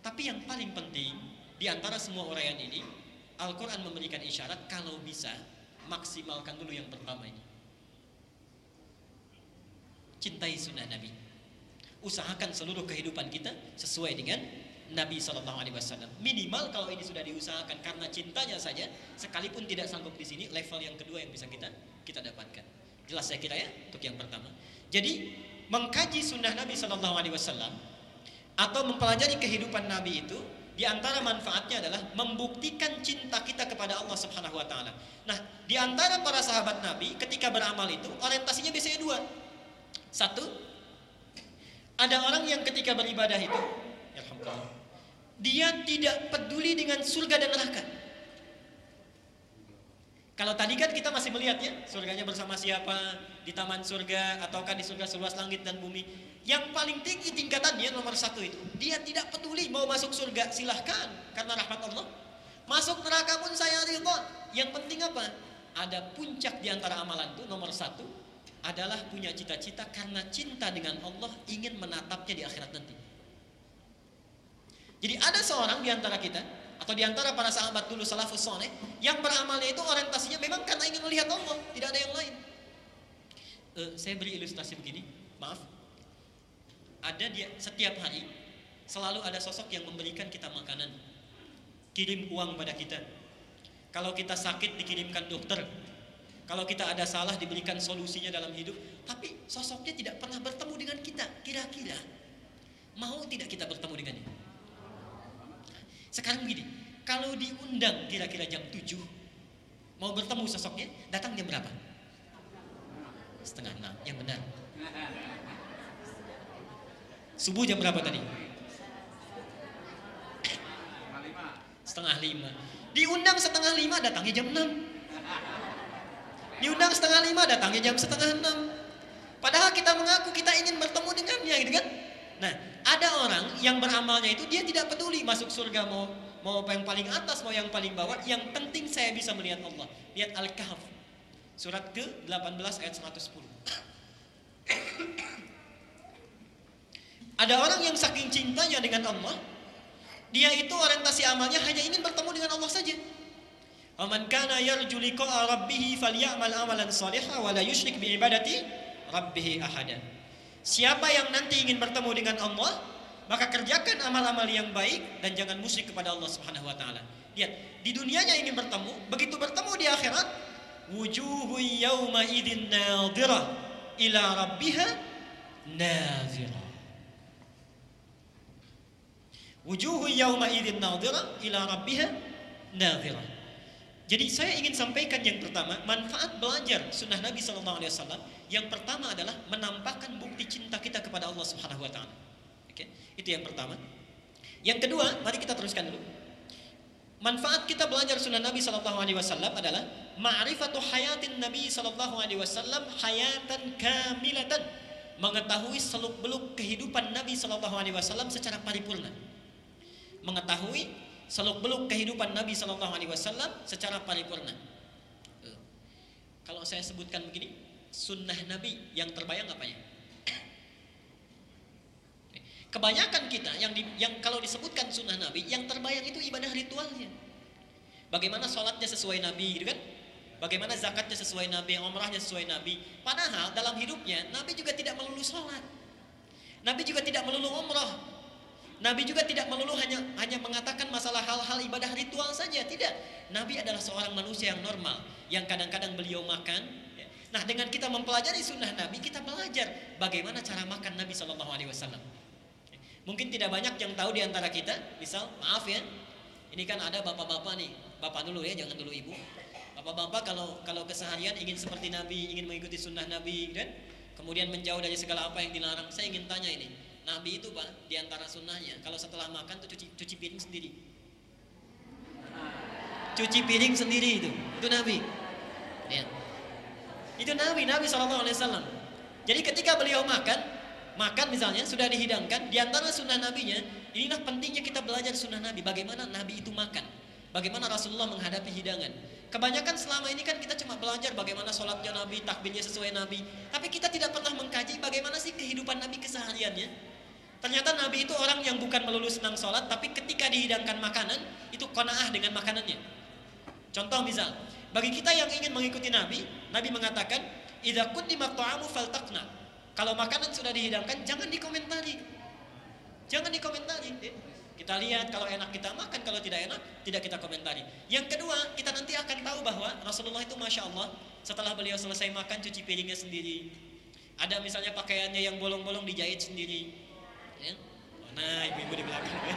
tapi yang paling penting di antara semua uraian ini, Al-Quran memberikan isyarat kalau bisa maksimalkan dulu yang pertama ini. Cintai sunnah Nabi. Usahakan seluruh kehidupan kita sesuai dengan Nabi Shallallahu Alaihi Wasallam. Minimal kalau ini sudah diusahakan karena cintanya saja, sekalipun tidak sanggup di sini, level yang kedua yang bisa kita kita dapatkan. Jelas saya kira ya untuk yang pertama. Jadi mengkaji sunnah Nabi Shallallahu Alaihi Wasallam atau mempelajari kehidupan Nabi itu di antara manfaatnya adalah membuktikan cinta kita kepada Allah Subhanahu wa taala. Nah, di antara para sahabat Nabi ketika beramal itu orientasinya biasanya dua. Satu, ada orang yang ketika beribadah itu, dia tidak peduli dengan surga dan neraka. Kalau tadi kan kita masih melihatnya, surganya bersama siapa, di taman surga, ataukah di surga seluas langit dan bumi. Yang paling tinggi tingkatannya nomor satu itu, dia tidak peduli mau masuk surga, silahkan, karena rahmat Allah. Masuk neraka pun saya ridho. Yang penting apa? Ada puncak di antara amalan itu, nomor satu, adalah punya cita-cita karena cinta dengan Allah ingin menatapnya di akhirat nanti. Jadi ada seorang di antara kita atau di antara para sahabat dulu salafus soleh yang beramalnya itu orientasinya memang karena ingin melihat Allah, tidak ada yang lain. Uh, saya beri ilustrasi begini, maaf. Ada dia setiap hari selalu ada sosok yang memberikan kita makanan, kirim uang pada kita. Kalau kita sakit dikirimkan dokter, kalau kita ada salah diberikan solusinya dalam hidup, tapi sosoknya tidak pernah bertemu dengan kita. Kira-kira mau tidak kita bertemu dengannya? Sekarang begini, kalau diundang kira-kira jam 7 mau bertemu sosoknya, datang jam berapa? Setengah enam, yang benar. Subuh jam berapa tadi? Setengah lima. Diundang setengah lima, datangnya jam enam. Diundang setengah lima, datangnya jam setengah enam. Padahal kita mengaku kita ingin bertemu dengannya, gitu kan? Nah, ada orang yang beramalnya itu dia tidak peduli masuk surga mau mau yang paling atas mau yang paling bawah, yang penting saya bisa melihat Allah. Lihat Al-Kahf. Surat ke-18 ayat 110. ada orang yang saking cintanya dengan Allah, dia itu orientasi amalnya hanya ingin bertemu dengan Allah saja. Waman kana yarju liqa'a rabbih falyamal amalan salihah wa la yusyrik bi ibadati rabbih ahada. Siapa yang nanti ingin bertemu dengan Allah, maka kerjakan amal-amal yang baik dan jangan musyrik kepada Allah Subhanahu wa taala. Lihat, di dunianya ingin bertemu, begitu bertemu di akhirat, wujuhu yauma idzin nadhirah ila rabbiha nadhirah. Wujuhu yauma idzin nadhirah ila rabbiha nadhirah. Jadi saya ingin sampaikan yang pertama, manfaat belajar sunnah Nabi Shallallahu Alaihi Wasallam. Yang pertama adalah menampakkan bukti cinta kita kepada Allah Subhanahu Wa Taala. Oke, itu yang pertama. Yang kedua, mari kita teruskan dulu. Manfaat kita belajar sunnah Nabi Shallallahu Alaihi Wasallam adalah ma'rifatu hayatin Nabi Shallallahu Alaihi Wasallam hayatan kamilatan, mengetahui seluk beluk kehidupan Nabi Shallallahu Alaihi Wasallam secara paripurna, mengetahui seluk beluk kehidupan Nabi Shallallahu Alaihi Wasallam secara paripurna. Kalau saya sebutkan begini, sunnah Nabi yang terbayang apa ya? Kebanyakan kita yang di, yang kalau disebutkan sunnah Nabi, yang terbayang itu ibadah ritualnya. Bagaimana sholatnya sesuai Nabi, gitu kan? Bagaimana zakatnya sesuai Nabi, umrahnya sesuai Nabi. Padahal dalam hidupnya Nabi juga tidak melulu sholat. Nabi juga tidak melulu umrah. Nabi juga tidak melulu hanya hanya mengatakan masalah hal-hal ibadah ritual saja, tidak. Nabi adalah seorang manusia yang normal, yang kadang-kadang beliau makan. Ya. Nah, dengan kita mempelajari sunnah Nabi, kita belajar bagaimana cara makan Nabi Shallallahu Alaihi Wasallam. Mungkin tidak banyak yang tahu di antara kita, misal, maaf ya, ini kan ada bapak-bapak nih, bapak dulu ya, jangan dulu ibu. Bapak-bapak kalau kalau keseharian ingin seperti Nabi, ingin mengikuti sunnah Nabi, dan kemudian menjauh dari segala apa yang dilarang, saya ingin tanya ini, Nabi itu pak di antara sunnahnya kalau setelah makan tuh cuci, cuci piring sendiri. Cuci piring sendiri itu, itu Nabi. Ya. Itu Nabi, Nabi Wasallam. Jadi ketika beliau makan, makan misalnya sudah dihidangkan, di antara sunnah Nabinya, inilah pentingnya kita belajar sunnah Nabi. Bagaimana Nabi itu makan, bagaimana Rasulullah menghadapi hidangan. Kebanyakan selama ini kan kita cuma belajar bagaimana sholatnya Nabi, takbirnya sesuai Nabi. Tapi kita tidak pernah mengkaji bagaimana sih kehidupan Nabi kesehariannya. Ternyata Nabi itu orang yang bukan melulu senang sholat, tapi ketika dihidangkan makanan, itu kona'ah dengan makanannya. Contoh misal, bagi kita yang ingin mengikuti Nabi, Nabi mengatakan. Kalau makanan sudah dihidangkan, jangan dikomentari. Jangan dikomentari. Eh, kita lihat kalau enak kita makan, kalau tidak enak tidak kita komentari. Yang kedua, kita nanti akan tahu bahwa Rasulullah itu masya Allah setelah beliau selesai makan cuci piringnya sendiri. Ada misalnya pakaiannya yang bolong-bolong dijahit sendiri Nah, ibu-ibu di belakang ya.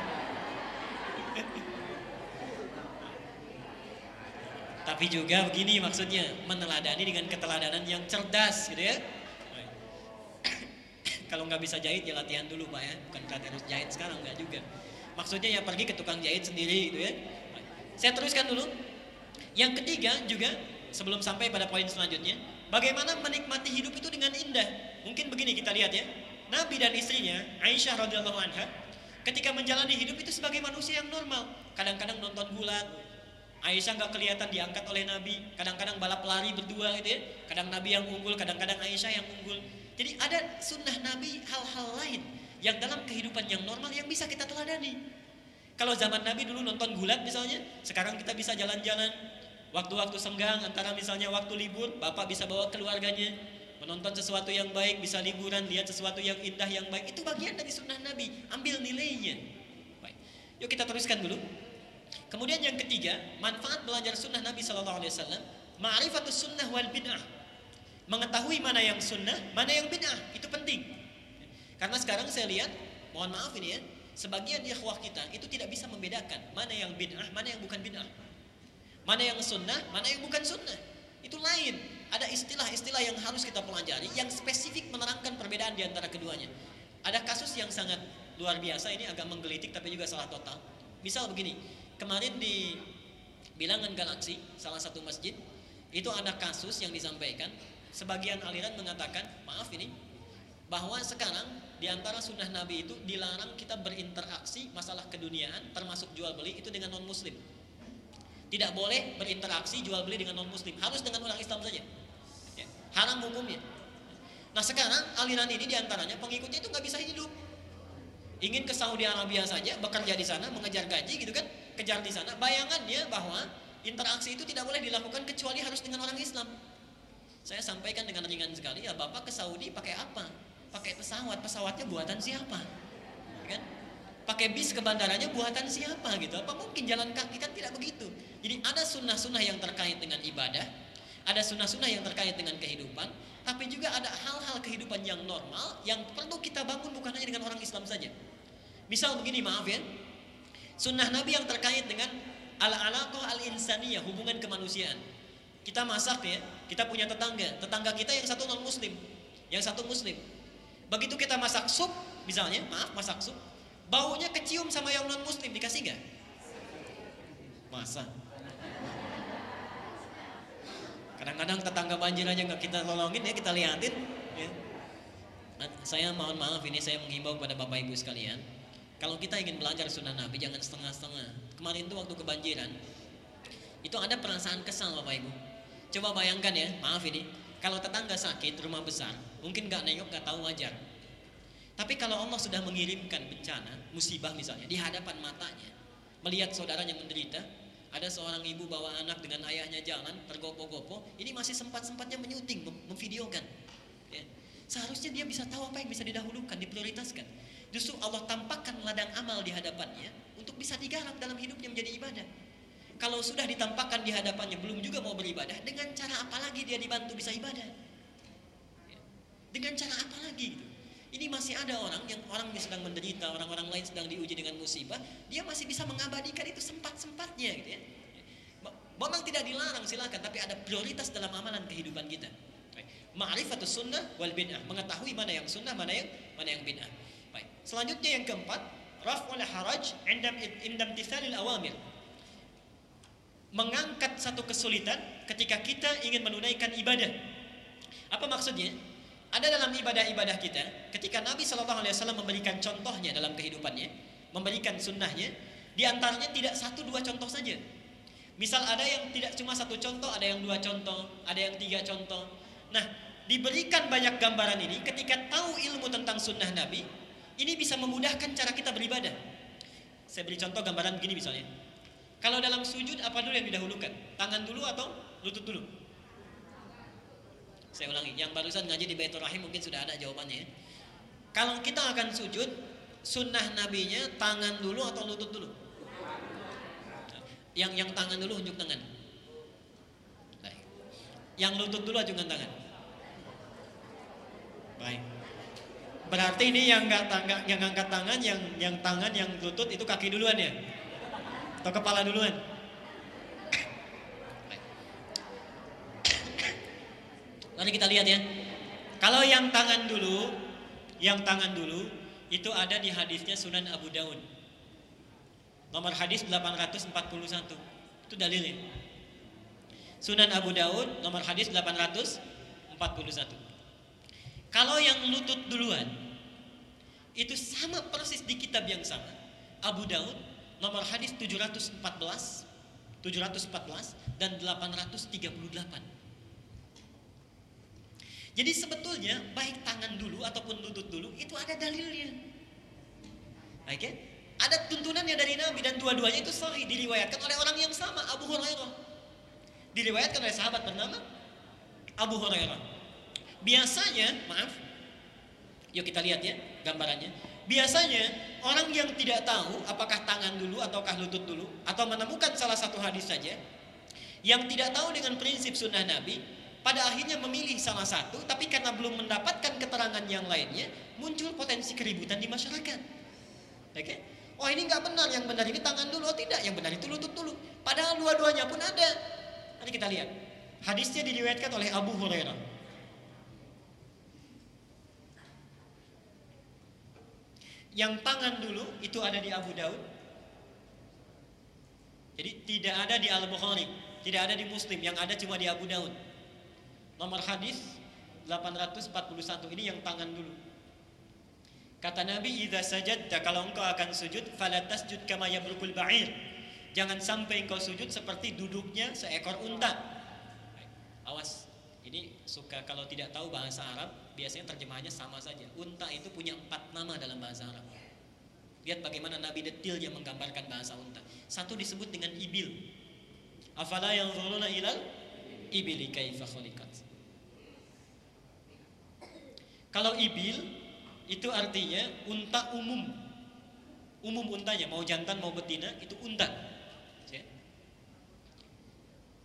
Tapi juga begini maksudnya, meneladani dengan keteladanan yang cerdas gitu ya. Kalau nggak bisa jahit ya latihan dulu Pak ya, bukan berarti harus jahit sekarang nggak juga. Maksudnya ya pergi ke tukang jahit sendiri gitu ya. Saya teruskan dulu. Yang ketiga juga sebelum sampai pada poin selanjutnya, bagaimana menikmati hidup itu dengan indah. Mungkin begini kita lihat ya. Nabi dan istrinya Aisyah radhiyallahu anha ketika menjalani hidup itu sebagai manusia yang normal. Kadang-kadang nonton bulan, Aisyah nggak kelihatan diangkat oleh Nabi. Kadang-kadang balap lari berdua gitu ya. Kadang Nabi yang unggul, kadang-kadang Aisyah yang unggul. Jadi ada sunnah Nabi hal-hal lain yang dalam kehidupan yang normal yang bisa kita teladani. Kalau zaman Nabi dulu nonton gulat misalnya, sekarang kita bisa jalan-jalan. Waktu-waktu senggang antara misalnya waktu libur, bapak bisa bawa keluarganya menonton sesuatu yang baik, bisa liburan, lihat sesuatu yang indah yang baik. Itu bagian dari sunnah Nabi. Ambil nilainya. Baik. Yuk kita teruskan dulu. Kemudian yang ketiga, manfaat belajar sunnah Nabi Shallallahu Alaihi Wasallam, ma'rifatus sunnah wal bid'ah. Mengetahui mana yang sunnah, mana yang bid'ah, itu penting. Karena sekarang saya lihat, mohon maaf ini ya, sebagian ikhwah kita itu tidak bisa membedakan mana yang bid'ah, mana yang bukan bid'ah. Mana yang sunnah, mana yang bukan sunnah. Itu lain. Ada istilah-istilah yang harus kita pelajari yang spesifik menerangkan perbedaan di antara keduanya. Ada kasus yang sangat luar biasa ini agak menggelitik tapi juga salah total. Misal begini, kemarin di bilangan galaksi salah satu masjid itu ada kasus yang disampaikan sebagian aliran mengatakan maaf ini bahwa sekarang di antara sunnah Nabi itu dilarang kita berinteraksi masalah keduniaan termasuk jual beli itu dengan non muslim tidak boleh berinteraksi jual beli dengan non muslim harus dengan orang Islam saja haram hukumnya nah sekarang aliran ini di antaranya pengikutnya itu nggak bisa hidup ingin ke Saudi Arabia saja bekerja di sana mengejar gaji gitu kan kejar di sana, bayangannya bahwa interaksi itu tidak boleh dilakukan kecuali harus dengan orang Islam. Saya sampaikan dengan ringan sekali, ya Bapak ke Saudi pakai apa? Pakai pesawat, pesawatnya buatan siapa? Ya kan? Pakai bis ke bandaranya buatan siapa gitu? Apa mungkin jalan kaki kan tidak begitu? Jadi ada sunnah-sunnah yang terkait dengan ibadah, ada sunnah-sunnah yang terkait dengan kehidupan, tapi juga ada hal-hal kehidupan yang normal yang perlu kita bangun bukan hanya dengan orang Islam saja. Misal begini, maaf ya, Sunnah Nabi yang terkait dengan al-alaqah al-insaniyah, hubungan kemanusiaan. Kita masak ya, kita punya tetangga, tetangga kita yang satu non muslim, yang satu muslim. Begitu kita masak sup, misalnya, maaf masak sup, baunya kecium sama yang non muslim, dikasih nggak? Masa? Kadang-kadang tetangga banjir aja nggak kita tolongin ya, kita liatin. Ya. Saya mohon maaf ini saya menghimbau kepada bapak ibu sekalian, kalau kita ingin belajar sunnah Nabi jangan setengah-setengah. Kemarin itu waktu kebanjiran, itu ada perasaan kesal Bapak Ibu. Coba bayangkan ya, maaf ini, kalau tetangga sakit rumah besar, mungkin gak nengok gak tahu wajar. Tapi kalau Allah sudah mengirimkan bencana, musibah misalnya di hadapan matanya, melihat saudaranya menderita, ada seorang ibu bawa anak dengan ayahnya jalan tergopo-gopo, ini masih sempat-sempatnya menyuting, memvideokan. Ya. Seharusnya dia bisa tahu apa yang bisa didahulukan, diprioritaskan. Justru Allah tampakkan ladang amal di hadapannya untuk bisa digarap dalam hidupnya menjadi ibadah. Kalau sudah ditampakkan di hadapannya belum juga mau beribadah, dengan cara apa lagi dia dibantu bisa ibadah? Ya. Dengan cara apa lagi gitu? Ini masih ada orang yang orang yang sedang menderita, orang-orang lain sedang diuji dengan musibah, dia masih bisa mengabadikan itu sempat-sempatnya gitu ya. Memang tidak dilarang silakan, tapi ada prioritas dalam amalan kehidupan kita. Ma'rifatus sunnah wal bid'ah, mengetahui mana yang sunnah, mana yang mana yang bid'ah. Baik. Selanjutnya yang keempat, raf'ul haraj indam indam tisalil awamir. Mengangkat satu kesulitan ketika kita ingin menunaikan ibadah. Apa maksudnya? Ada dalam ibadah-ibadah kita, ketika Nabi Shallallahu Alaihi Wasallam memberikan contohnya dalam kehidupannya, memberikan sunnahnya, di antaranya tidak satu dua contoh saja. Misal ada yang tidak cuma satu contoh, ada yang dua contoh, ada yang tiga contoh. Nah, diberikan banyak gambaran ini ketika tahu ilmu tentang sunnah Nabi, ini bisa memudahkan cara kita beribadah. Saya beri contoh gambaran begini misalnya. Kalau dalam sujud apa dulu yang didahulukan? Tangan dulu atau lutut dulu? Saya ulangi, yang barusan ngaji di Baitur Rahim mungkin sudah ada jawabannya ya. Kalau kita akan sujud, sunnah nabinya tangan dulu atau lutut dulu? Yang yang tangan dulu unjuk tangan. Baik. Yang lutut dulu ajungkan tangan. Baik. Berarti ini yang nggak tangga, yang angkat tangan, yang yang tangan, yang lutut itu kaki duluan ya, atau kepala duluan? Mari kita lihat ya. Kalau yang tangan dulu, yang tangan dulu itu ada di hadisnya Sunan Abu Daud. nomor hadis 841. Itu dalilnya. Sunan Abu Daud nomor hadis 841. Kalau yang lutut duluan itu sama persis di kitab yang sama. Abu Daud nomor hadis 714, 714 dan 838. Jadi sebetulnya baik tangan dulu ataupun lutut dulu itu ada dalilnya. Oke? Okay? Ada tuntunannya dari Nabi dan dua-duanya itu sahih diriwayatkan oleh orang yang sama Abu Hurairah. Diriwayatkan oleh sahabat bernama Abu Hurairah. Biasanya, maaf. Yuk kita lihat ya gambarannya. Biasanya orang yang tidak tahu apakah tangan dulu ataukah lutut dulu atau menemukan salah satu hadis saja yang tidak tahu dengan prinsip sunnah Nabi pada akhirnya memilih salah satu, tapi karena belum mendapatkan keterangan yang lainnya, muncul potensi keributan di masyarakat. Oke? Okay? Oh ini nggak benar, yang benar ini tangan dulu, oh tidak, yang benar itu lutut dulu. Padahal dua-duanya pun ada. Nanti kita lihat. Hadisnya diriwayatkan oleh Abu Hurairah. Yang tangan dulu itu ada di Abu Daud. Jadi tidak ada di Al-Bukhari, tidak ada di Muslim, yang ada cuma di Abu Daud. Nomor hadis 841 ini yang tangan dulu. Kata Nabi, "Idza sajadta kalau engkau akan sujud, fala tasjud kama yabrukul ba'ir." Jangan sampai engkau sujud seperti duduknya seekor unta. Awas, ini suka kalau tidak tahu bahasa Arab, biasanya terjemahannya sama saja. Unta itu punya empat nama dalam bahasa Arab. Lihat bagaimana Nabi detilnya menggambarkan bahasa unta. Satu disebut dengan ibil. Afala yang ilal ibili kaifa khuliqat. Kalau ibil itu artinya unta umum. Umum untanya, mau jantan mau betina itu unta. Ya.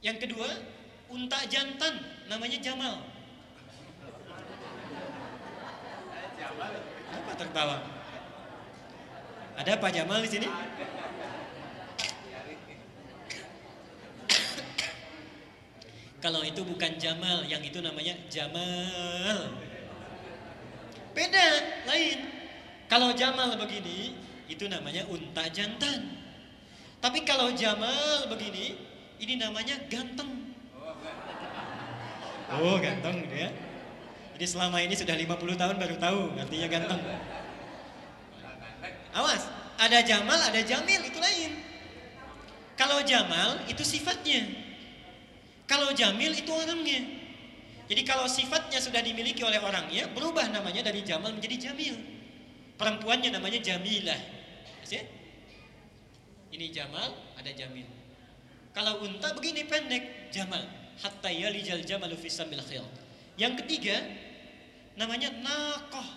Yang kedua, unta jantan namanya Jamal. Apa tertawa? Ada Pak Jamal di sini? Kalau itu bukan Jamal, yang itu namanya Jamal. Beda, lain. Kalau Jamal begini, itu namanya unta jantan. Tapi kalau Jamal begini, ini namanya ganteng. Oh, ganteng gitu ya. Jadi selama ini sudah 50 tahun baru tahu artinya ganteng. Awas, ada Jamal, ada Jamil, itu lain. Kalau Jamal itu sifatnya. Kalau Jamil itu orangnya. Jadi kalau sifatnya sudah dimiliki oleh orangnya, berubah namanya dari Jamal menjadi Jamil. Perempuannya namanya Jamilah. Ya? Ini Jamal, ada Jamil. Kalau unta begini pendek, Jamal. Hatta yalijal jamalu fi sambil khil. Yang ketiga, namanya naqah.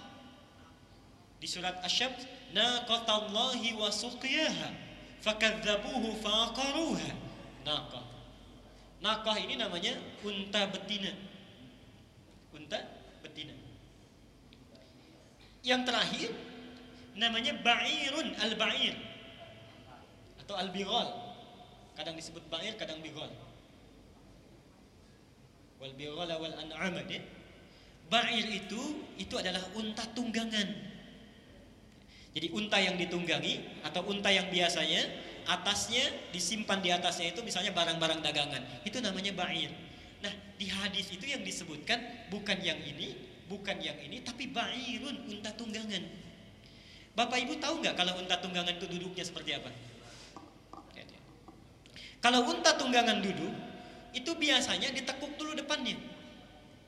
Di surat Asy-Syams, naqatallahi wa suqiyaha fakadzabuhu faqaruha. Naqah. Naqah ini namanya unta betina unta betina. Yang terakhir namanya ba'irun al-ba'ir atau al-bighal. Kadang disebut ba'ir, kadang bighal. Wal bighala wal an'am ya. Ba'ir itu itu adalah unta tunggangan. Jadi unta yang ditunggangi atau unta yang biasanya atasnya disimpan di atasnya itu misalnya barang-barang dagangan. Itu namanya ba'ir. Nah, di hadis itu yang disebutkan bukan yang ini, bukan yang ini, tapi ba'irun, unta tunggangan. Bapak Ibu tahu nggak kalau unta tunggangan itu duduknya seperti apa? Kalau unta tunggangan duduk, itu biasanya ditekuk dulu depannya.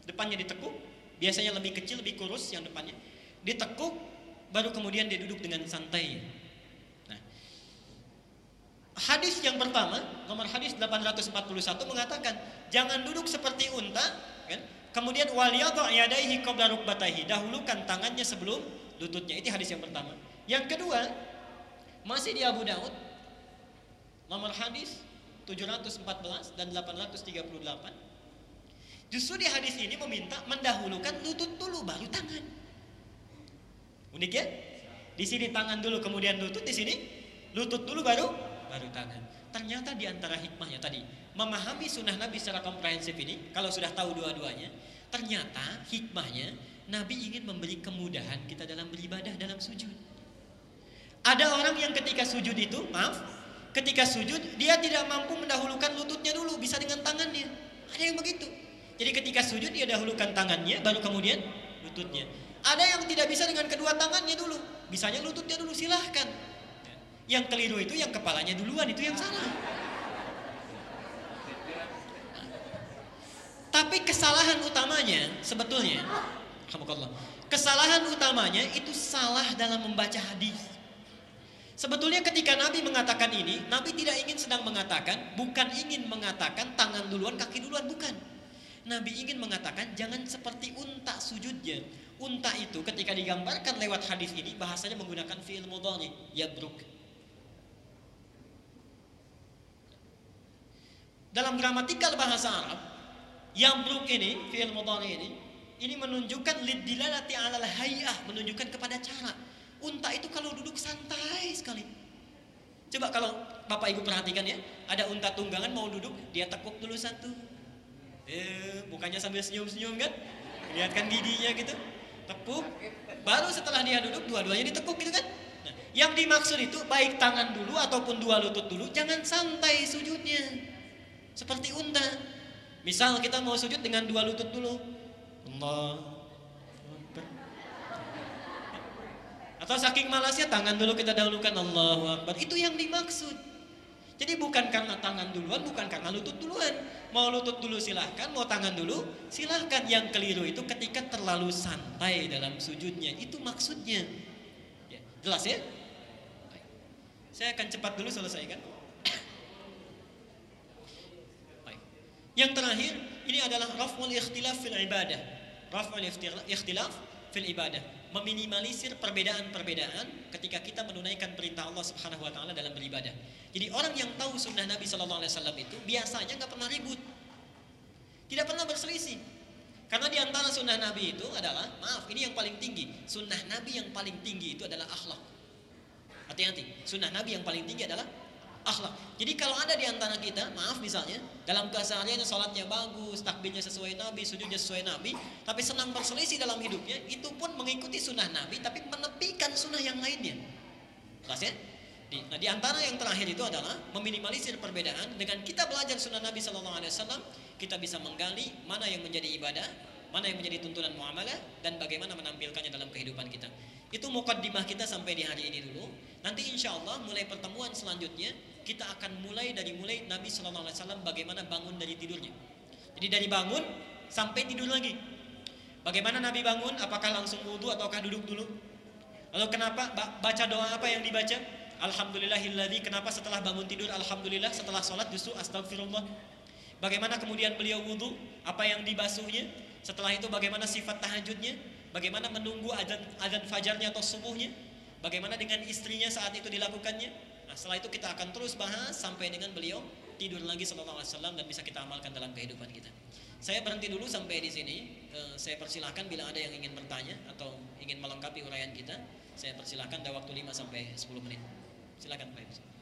Depannya ditekuk, biasanya lebih kecil, lebih kurus yang depannya. Ditekuk, baru kemudian dia duduk dengan santai. Hadis yang pertama, nomor hadis 841 mengatakan, jangan duduk seperti unta, kan? Kemudian waliyadha yadaihi qabla rukbatayhi, dahulukan tangannya sebelum lututnya. Itu hadis yang pertama. Yang kedua, masih di Abu Daud, nomor hadis 714 dan 838. Justru di hadis ini meminta mendahulukan lutut dulu baru tangan. Unik ya? Di sini tangan dulu kemudian lutut, di sini lutut dulu baru baru tangan. Ternyata di antara hikmahnya tadi, memahami sunnah Nabi secara komprehensif ini, kalau sudah tahu dua-duanya, ternyata hikmahnya Nabi ingin memberi kemudahan kita dalam beribadah dalam sujud. Ada orang yang ketika sujud itu, maaf, ketika sujud dia tidak mampu mendahulukan lututnya dulu, bisa dengan tangannya. Ada yang begitu. Jadi ketika sujud dia dahulukan tangannya, baru kemudian lututnya. Ada yang tidak bisa dengan kedua tangannya dulu, bisanya lututnya dulu silahkan. Yang keliru itu yang kepalanya duluan itu yang salah. Tapi kesalahan utamanya sebetulnya, kesalahan utamanya itu salah dalam membaca hadis. Sebetulnya ketika Nabi mengatakan ini, Nabi tidak ingin sedang mengatakan, bukan ingin mengatakan tangan duluan, kaki duluan, bukan. Nabi ingin mengatakan jangan seperti unta sujudnya. Unta itu ketika digambarkan lewat hadis ini bahasanya menggunakan fi'il mudhari, yabruk. Dalam gramatikal bahasa Arab, Yamruk ini, fi'il mudhari ini, ini menunjukkan lidilalati alal hayah, menunjukkan kepada cara. Unta itu kalau duduk santai sekali. Coba kalau Bapak Ibu perhatikan ya, ada unta tunggangan mau duduk, dia tekuk dulu satu. Eh, bukannya sambil senyum-senyum kan? Lihatkan giginya gitu. Tepuk, baru setelah dia duduk dua-duanya ditekuk gitu kan? Nah, yang dimaksud itu baik tangan dulu ataupun dua lutut dulu, jangan santai sujudnya. Seperti unta. Misal kita mau sujud dengan dua lutut dulu. Allah. Atau saking malasnya tangan dulu kita dahulukan Allahu Akbar. Itu yang dimaksud. Jadi bukan karena tangan duluan, bukan karena lutut duluan. Mau lutut dulu silahkan, mau tangan dulu silahkan. Yang keliru itu ketika terlalu santai dalam sujudnya. Itu maksudnya. Ya, jelas ya? Saya akan cepat dulu selesaikan. Yang terakhir, ini adalah raf'ul ikhtilaf fil ibadah. Raf'ul ikhtilaf fil ibadah. Meminimalisir perbedaan-perbedaan ketika kita menunaikan perintah Allah Subhanahu wa taala dalam beribadah. Jadi orang yang tahu sunnah Nabi sallallahu alaihi wasallam itu biasanya nggak pernah ribut. Tidak pernah berselisih. Karena di antara sunnah Nabi itu adalah, maaf, ini yang paling tinggi. Sunnah Nabi yang paling tinggi itu adalah akhlak. Hati-hati, sunnah Nabi yang paling tinggi adalah akhlak. Jadi kalau ada di antara kita, maaf misalnya, dalam kesehariannya sholatnya bagus, takbirnya sesuai Nabi, sujudnya sesuai Nabi, tapi senang berselisih dalam hidupnya, itu pun mengikuti sunnah Nabi, tapi menepikan sunnah yang lainnya. Jelas ya? Nah di antara yang terakhir itu adalah meminimalisir perbedaan dengan kita belajar sunnah Nabi Shallallahu Alaihi Wasallam, kita bisa menggali mana yang menjadi ibadah, mana yang menjadi tuntunan muamalah, dan bagaimana menampilkannya dalam kehidupan kita. Itu mukaddimah kita sampai di hari ini dulu. Nanti insya Allah mulai pertemuan selanjutnya kita akan mulai dari mulai Nabi Shallallahu Alaihi Wasallam bagaimana bangun dari tidurnya. Jadi dari bangun sampai tidur lagi. Bagaimana Nabi bangun? Apakah langsung wudhu ataukah duduk dulu? Lalu kenapa baca doa apa yang dibaca? Alhamdulillahilladzi kenapa setelah bangun tidur Alhamdulillah setelah sholat justru astagfirullah Bagaimana kemudian beliau wudhu Apa yang dibasuhnya Setelah itu bagaimana sifat tahajudnya Bagaimana menunggu azan, azan fajarnya atau subuhnya? Bagaimana dengan istrinya saat itu dilakukannya? Nah, setelah itu kita akan terus bahas sampai dengan beliau tidur lagi sallallahu alaihi wasallam dan bisa kita amalkan dalam kehidupan kita. Saya berhenti dulu sampai di sini. Eh, saya persilahkan bila ada yang ingin bertanya atau ingin melengkapi uraian kita, saya persilahkan ada waktu 5 sampai 10 menit. Silakan Pak Ibu.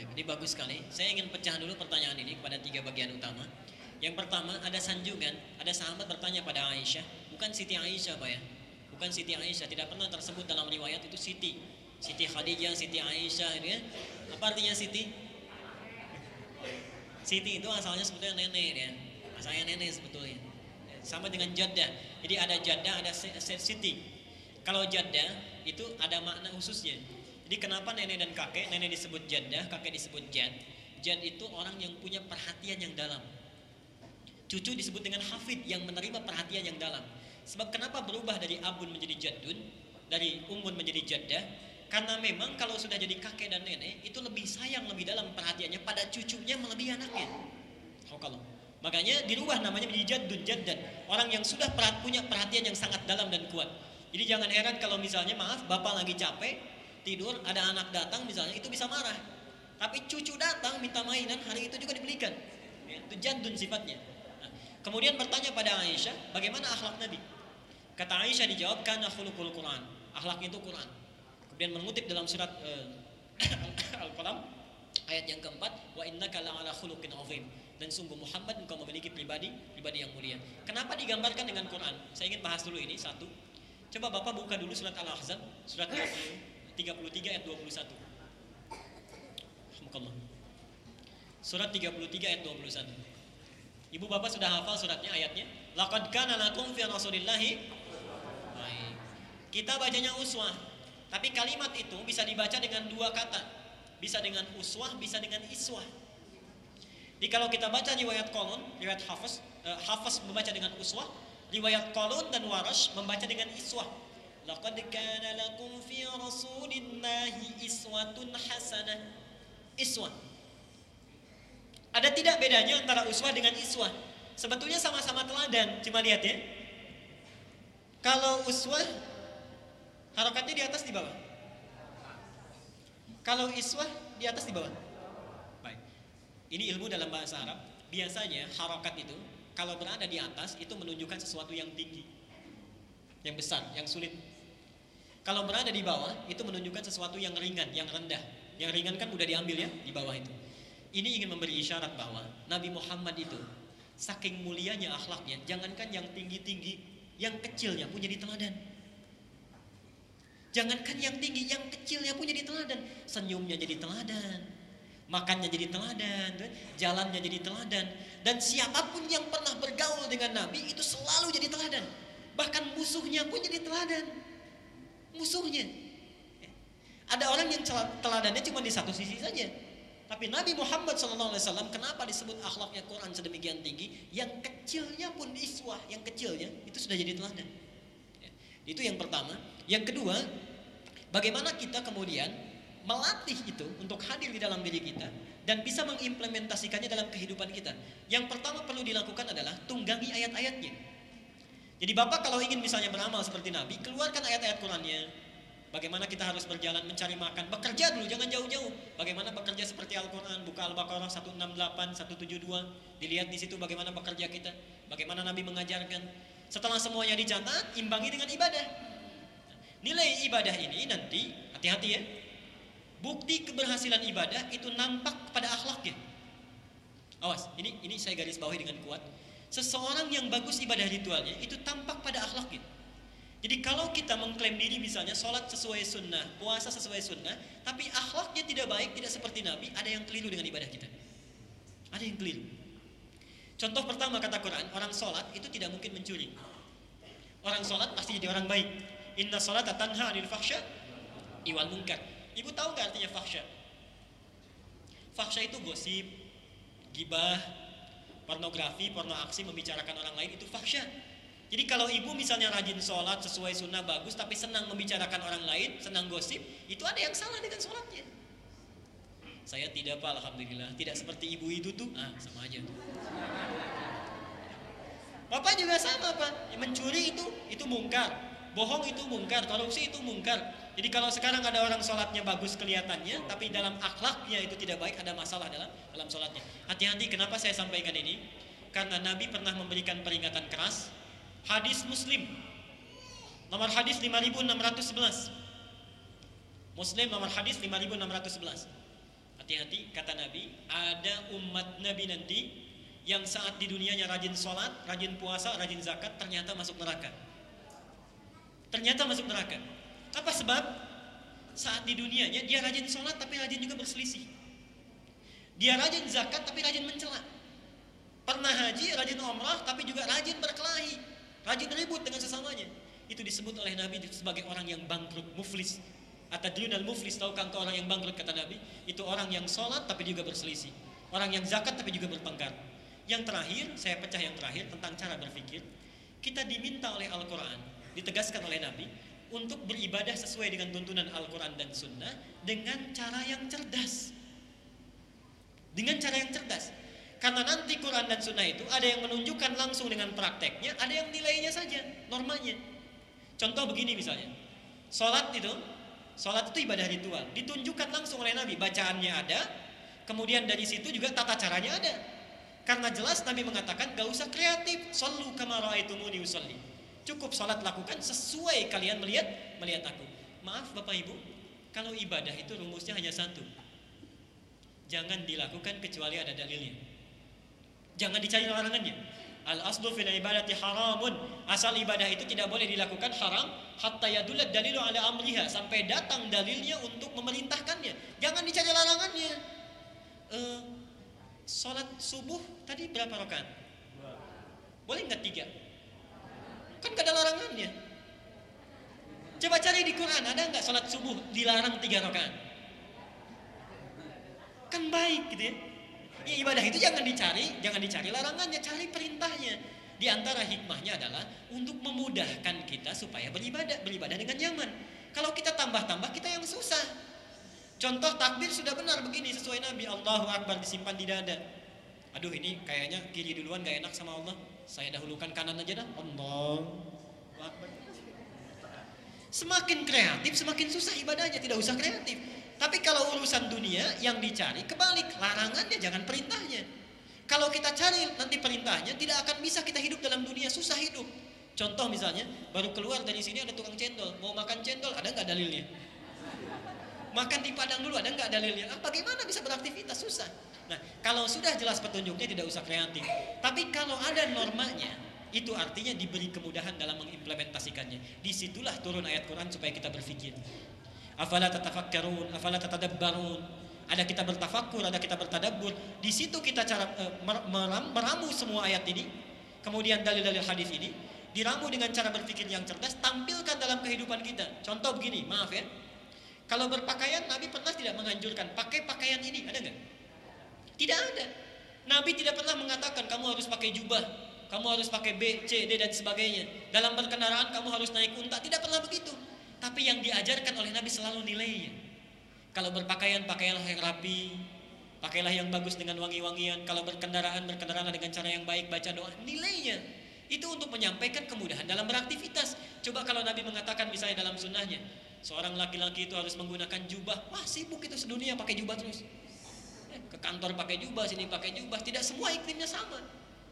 Baik, ini bagus sekali. Saya ingin pecah dulu pertanyaan ini kepada tiga bagian utama. Yang pertama ada sanjungan, ada sahabat bertanya pada Aisyah, bukan Siti Aisyah Pak ya. Bukan Siti Aisyah, tidak pernah tersebut dalam riwayat itu Siti. Siti Khadijah, Siti Aisyah ini ya. Apa artinya Siti? Siti itu asalnya sebetulnya nenek ya. Asalnya nenek sebetulnya. Sama dengan Jaddah. Jadi ada Jaddah, ada Siti. Kalau Jaddah itu ada makna khususnya. Jadi kenapa nenek dan kakek? Nenek disebut Jaddah, kakek disebut Jad. Jad itu orang yang punya perhatian yang dalam Cucu disebut dengan hafid yang menerima perhatian yang dalam. Sebab kenapa berubah dari abun menjadi jadun, dari umun menjadi jaddah? Karena memang kalau sudah jadi kakek dan nenek itu lebih sayang lebih dalam perhatiannya pada cucunya melebihi anaknya. Oh kalau makanya dirubah namanya menjadi jadun jaddan. Orang yang sudah perhat, punya perhatian yang sangat dalam dan kuat. Jadi jangan heran kalau misalnya maaf bapak lagi capek tidur ada anak datang misalnya itu bisa marah. Tapi cucu datang minta mainan hari itu juga dibelikan. Ya, itu jadun sifatnya. Kemudian bertanya pada Aisyah, bagaimana akhlak Nabi? Kata Aisyah dijawab, karena khuluqul Quran. Akhlaknya itu Quran. Kemudian mengutip dalam surat uh, Al-Qalam ayat yang keempat, wa innaka la'ala khuluqin azim. Dan sungguh Muhammad engkau memiliki pribadi pribadi yang mulia. Kenapa digambarkan dengan Quran? Saya ingin bahas dulu ini satu. Coba Bapak buka dulu surat Al-Ahzab, surat 33 ayat 21. Surat 33 ayat 21. Ibu bapak sudah hafal suratnya ayatnya? Laqad kana lakum fi Rasulillahi Baik. Kita bacanya uswah. Tapi kalimat itu bisa dibaca dengan dua kata. Bisa dengan uswah, bisa dengan iswah. Jadi kalau kita baca riwayat Kolon, riwayat Hafiz, uh, Hafiz membaca dengan uswah, riwayat Kolon dan Warash membaca dengan iswah. Laqad kana lakum fi Rasulillahi iswatun hasanah. Iswah ada tidak bedanya antara uswah dengan iswah? Sebetulnya sama-sama teladan, cuma lihat ya. Kalau uswah harokatnya di atas di bawah. Kalau iswah di atas di bawah. Baik. Ini ilmu dalam bahasa Arab. Biasanya harokat itu kalau berada di atas itu menunjukkan sesuatu yang tinggi. Yang besar, yang sulit. Kalau berada di bawah itu menunjukkan sesuatu yang ringan, yang rendah. Yang ringan kan udah diambil ya di bawah itu. Ini ingin memberi isyarat bahwa Nabi Muhammad itu saking mulianya akhlaknya, jangankan yang tinggi-tinggi, yang kecilnya pun jadi teladan. Jangankan yang tinggi, yang kecilnya pun jadi teladan. Senyumnya jadi teladan, makannya jadi teladan, jalannya jadi teladan. Dan siapa pun yang pernah bergaul dengan Nabi itu selalu jadi teladan. Bahkan musuhnya pun jadi teladan. Musuhnya. Ada orang yang teladannya cuma di satu sisi saja. Tapi Nabi Muhammad SAW kenapa disebut akhlaknya Quran sedemikian tinggi? Yang kecilnya pun iswah, yang kecilnya itu sudah jadi teladan. Itu yang pertama. Yang kedua, bagaimana kita kemudian melatih itu untuk hadir di dalam diri kita dan bisa mengimplementasikannya dalam kehidupan kita. Yang pertama perlu dilakukan adalah tunggangi ayat-ayatnya. Jadi Bapak kalau ingin misalnya beramal seperti Nabi, keluarkan ayat-ayat Qurannya, Bagaimana kita harus berjalan mencari makan. Bekerja dulu, jangan jauh-jauh. Bagaimana bekerja seperti Al-Quran. Buka Al-Baqarah 168, 172. Dilihat di situ bagaimana bekerja kita. Bagaimana Nabi mengajarkan. Setelah semuanya dicatat, imbangi dengan ibadah. Nilai ibadah ini nanti, hati-hati ya. Bukti keberhasilan ibadah itu nampak pada akhlaknya. Awas, ini ini saya garis bawahi dengan kuat. Seseorang yang bagus ibadah ritualnya itu tampak pada akhlaknya. Jadi kalau kita mengklaim diri misalnya sholat sesuai sunnah, puasa sesuai sunnah, tapi akhlaknya tidak baik, tidak seperti Nabi, ada yang keliru dengan ibadah kita. Ada yang keliru. Contoh pertama kata Quran, orang sholat itu tidak mungkin mencuri. Orang sholat pasti jadi orang baik. Inna sholat tanha anil faksha iwal mungkar. Ibu tahu nggak artinya faksha? Faksha itu gosip, gibah, pornografi, porno aksi, membicarakan orang lain itu faksha. Jadi kalau ibu misalnya rajin sholat sesuai sunnah bagus tapi senang membicarakan orang lain, senang gosip, itu ada yang salah dengan sholatnya. Saya tidak pak, alhamdulillah, tidak seperti ibu itu tuh, ah sama aja. Bapak juga sama pak, mencuri itu itu mungkar, bohong itu mungkar, korupsi itu mungkar. Jadi kalau sekarang ada orang sholatnya bagus kelihatannya, tapi dalam akhlaknya itu tidak baik, ada masalah dalam dalam sholatnya. Hati-hati, kenapa saya sampaikan ini? Karena Nabi pernah memberikan peringatan keras Hadis Muslim. Nomor hadis 5611. Muslim nomor hadis 5611. Hati-hati kata Nabi, ada umat Nabi nanti yang saat di dunianya rajin sholat, rajin puasa, rajin zakat, ternyata masuk neraka. Ternyata masuk neraka. Apa sebab? Saat di dunianya dia rajin sholat tapi rajin juga berselisih. Dia rajin zakat tapi rajin mencela. Pernah haji, rajin umrah tapi juga rajin berkelahi, rajin ribut dengan sesamanya. Itu disebut oleh Nabi sebagai orang yang bangkrut, muflis. Atadrun muflis tahukah engkau orang yang bangkrut kata Nabi? Itu orang yang sholat tapi juga berselisih. Orang yang zakat tapi juga bertengkar. Yang terakhir, saya pecah yang terakhir tentang cara berpikir. Kita diminta oleh Al-Quran, ditegaskan oleh Nabi, untuk beribadah sesuai dengan tuntunan Al-Quran dan Sunnah dengan cara yang cerdas. Dengan cara yang cerdas. Karena nanti Quran dan Sunnah itu ada yang menunjukkan langsung dengan prakteknya, ada yang nilainya saja, normanya. Contoh begini misalnya, sholat itu, sholat itu ibadah ritual, ditunjukkan langsung oleh Nabi, bacaannya ada, kemudian dari situ juga tata caranya ada. Karena jelas Nabi mengatakan gak usah kreatif. Sallu kama ra'aitumuni usalli. Cukup salat lakukan sesuai kalian melihat melihat aku. Maaf Bapak Ibu, kalau ibadah itu rumusnya hanya satu. Jangan dilakukan kecuali ada dalilnya. Jangan dicari larangannya. Al aslu fil ibadati haramun. Asal ibadah itu tidak boleh dilakukan haram hatta yadulat dalilu ala amriha sampai datang dalilnya untuk memerintahkannya. Jangan dicari larangannya. Uh, Sholat subuh tadi berapa rakaat? Boleh nggak tiga? Kan gak ada larangannya. Coba cari di Quran ada nggak sholat subuh dilarang tiga rakaat? Kan baik gitu ya. ya. Ibadah itu jangan dicari, jangan dicari larangannya, cari perintahnya. Di antara hikmahnya adalah untuk memudahkan kita supaya beribadah, beribadah dengan nyaman. Kalau kita tambah-tambah kita yang susah. Contoh takbir sudah benar begini sesuai Nabi Allahu Akbar disimpan di dada. Aduh ini kayaknya kiri duluan gak enak sama Allah. Saya dahulukan kanan aja dah. Allah. Semakin kreatif semakin susah ibadahnya tidak usah kreatif. Tapi kalau urusan dunia yang dicari kebalik larangannya jangan perintahnya. Kalau kita cari nanti perintahnya tidak akan bisa kita hidup dalam dunia susah hidup. Contoh misalnya baru keluar dari sini ada tukang cendol mau makan cendol ada nggak dalilnya? Makan di padang dulu ada nggak dalilnya? Ah, bagaimana bisa beraktivitas? Susah. Nah, kalau sudah jelas petunjuknya tidak usah kreatif. Tapi kalau ada normanya, itu artinya diberi kemudahan dalam mengimplementasikannya. Di situlah turun ayat Quran supaya kita berpikir. Afala tatafakkarun, afala tatadabbarun. Ada kita bertafakur, ada kita bertadabbur. Di situ kita cara uh, meramu semua ayat ini. Kemudian dalil-dalil hadis ini diramu dengan cara berpikir yang cerdas, tampilkan dalam kehidupan kita. Contoh begini, maaf ya. Kalau berpakaian Nabi pernah tidak menganjurkan pakai pakaian ini, ada nggak? Tidak ada. Nabi tidak pernah mengatakan kamu harus pakai jubah, kamu harus pakai B, C, D dan sebagainya. Dalam berkendaraan kamu harus naik unta, tidak pernah begitu. Tapi yang diajarkan oleh Nabi selalu nilainya. Kalau berpakaian pakaianlah yang rapi, pakailah yang bagus dengan wangi-wangian. Kalau berkendaraan berkendaraan dengan cara yang baik, baca doa, nilainya. Itu untuk menyampaikan kemudahan dalam beraktivitas. Coba kalau Nabi mengatakan misalnya dalam sunnahnya, Seorang laki-laki itu harus menggunakan jubah. Wah sibuk itu sedunia pakai jubah terus. Ke kantor pakai jubah, sini pakai jubah. Tidak semua iklimnya sama.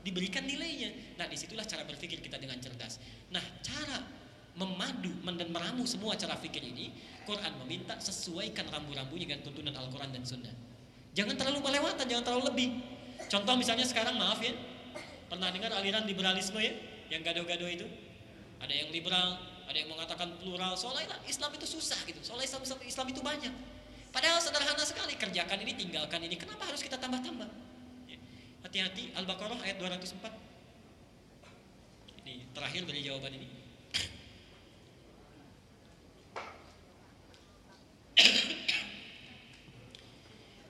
Diberikan nilainya. Nah di situlah cara berpikir kita dengan cerdas. Nah cara memadu dan meramu semua cara pikir ini, Quran meminta sesuaikan rambu-rambunya dengan tuntunan Al-Quran dan Sunnah. Jangan terlalu melewatan, jangan terlalu lebih. Contoh misalnya sekarang maaf ya, pernah dengar aliran liberalisme ya, yang gado-gado itu? Ada yang liberal, ada yang mengatakan plural soalnya Islam itu susah gitu soalnya Islam, Islam itu banyak padahal sederhana sekali kerjakan ini tinggalkan ini. Kenapa harus kita tambah-tambah? Ya. hati-hati. Al-Baqarah ayat 204 ini terakhir dari jawaban ini.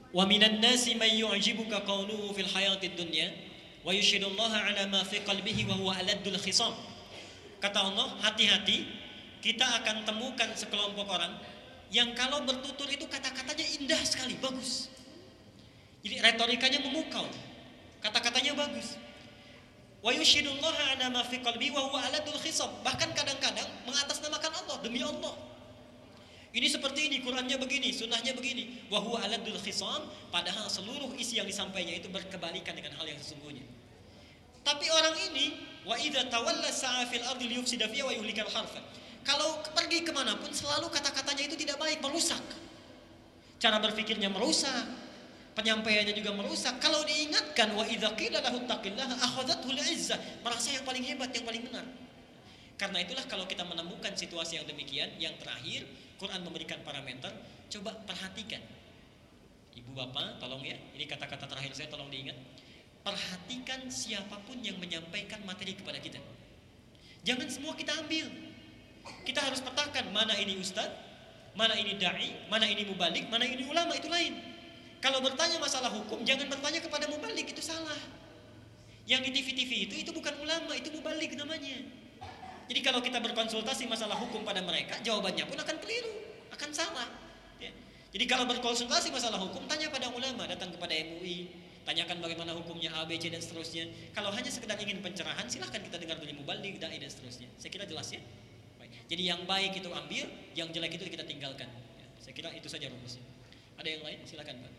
Wa minan nasi man yu'jibuka qawluhu fil hayatid dunya wa yushidullaha ala ma fi qalbihi wa huwa aladdul khisam. Kata Allah, hati-hati, kita akan temukan sekelompok orang yang kalau bertutur itu kata-katanya indah sekali, bagus. Jadi retorikanya memukau. Kata-katanya bagus. Wa yushidullaha ala ma fi qalbi wa huwa aladul khisab. Bahkan kadang-kadang mengatasnamakan Allah demi Allah. Ini seperti ini, Qurannya begini, sunnahnya begini. Wa huwa aladul khisam, padahal seluruh isi yang disampaikannya itu berkebalikan dengan hal yang sesungguhnya. Tapi orang ini wa idza tawalla sa'a fil ardi liyufsida fiha wa yuhlikal harfa. Kalau pergi ke mana pun selalu kata-katanya itu tidak baik, merusak. Cara berpikirnya merusak. penyampaiannya juga merusak. Kalau diingatkan wa idza lahu taqillaha akhadhathu izzah, merasa yang paling hebat, yang paling benar. Karena itulah kalau kita menemukan situasi yang demikian, yang terakhir Quran memberikan parameter, coba perhatikan. Ibu bapak, tolong ya, ini kata-kata terakhir saya tolong diingat. Perhatikan siapa pun yang menyampaikan materi kepada kita. Jangan semua kita ambil. Kita harus petakan mana ini ustadz, mana ini dai, mana ini mubalik, mana ini ulama itu lain. Kalau bertanya masalah hukum, jangan bertanya kepada mubalik itu salah. Yang di TV-TV itu itu bukan ulama, itu mubalik namanya. Jadi kalau kita berkonsultasi masalah hukum pada mereka, jawabannya pun akan keliru, akan salah. Ya. Jadi kalau berkonsultasi masalah hukum, tanya pada ulama, datang kepada MUI, tanyakan bagaimana hukumnya A, B, C dan seterusnya. Kalau hanya sekedar ingin pencerahan, silahkan kita dengar dari mubalik, dai dan seterusnya. Saya kira jelas ya. Jadi yang baik itu ambil, yang jelek itu kita tinggalkan. Ya. Saya kira itu saja rumusnya. Ada yang lain? Silakan Pak.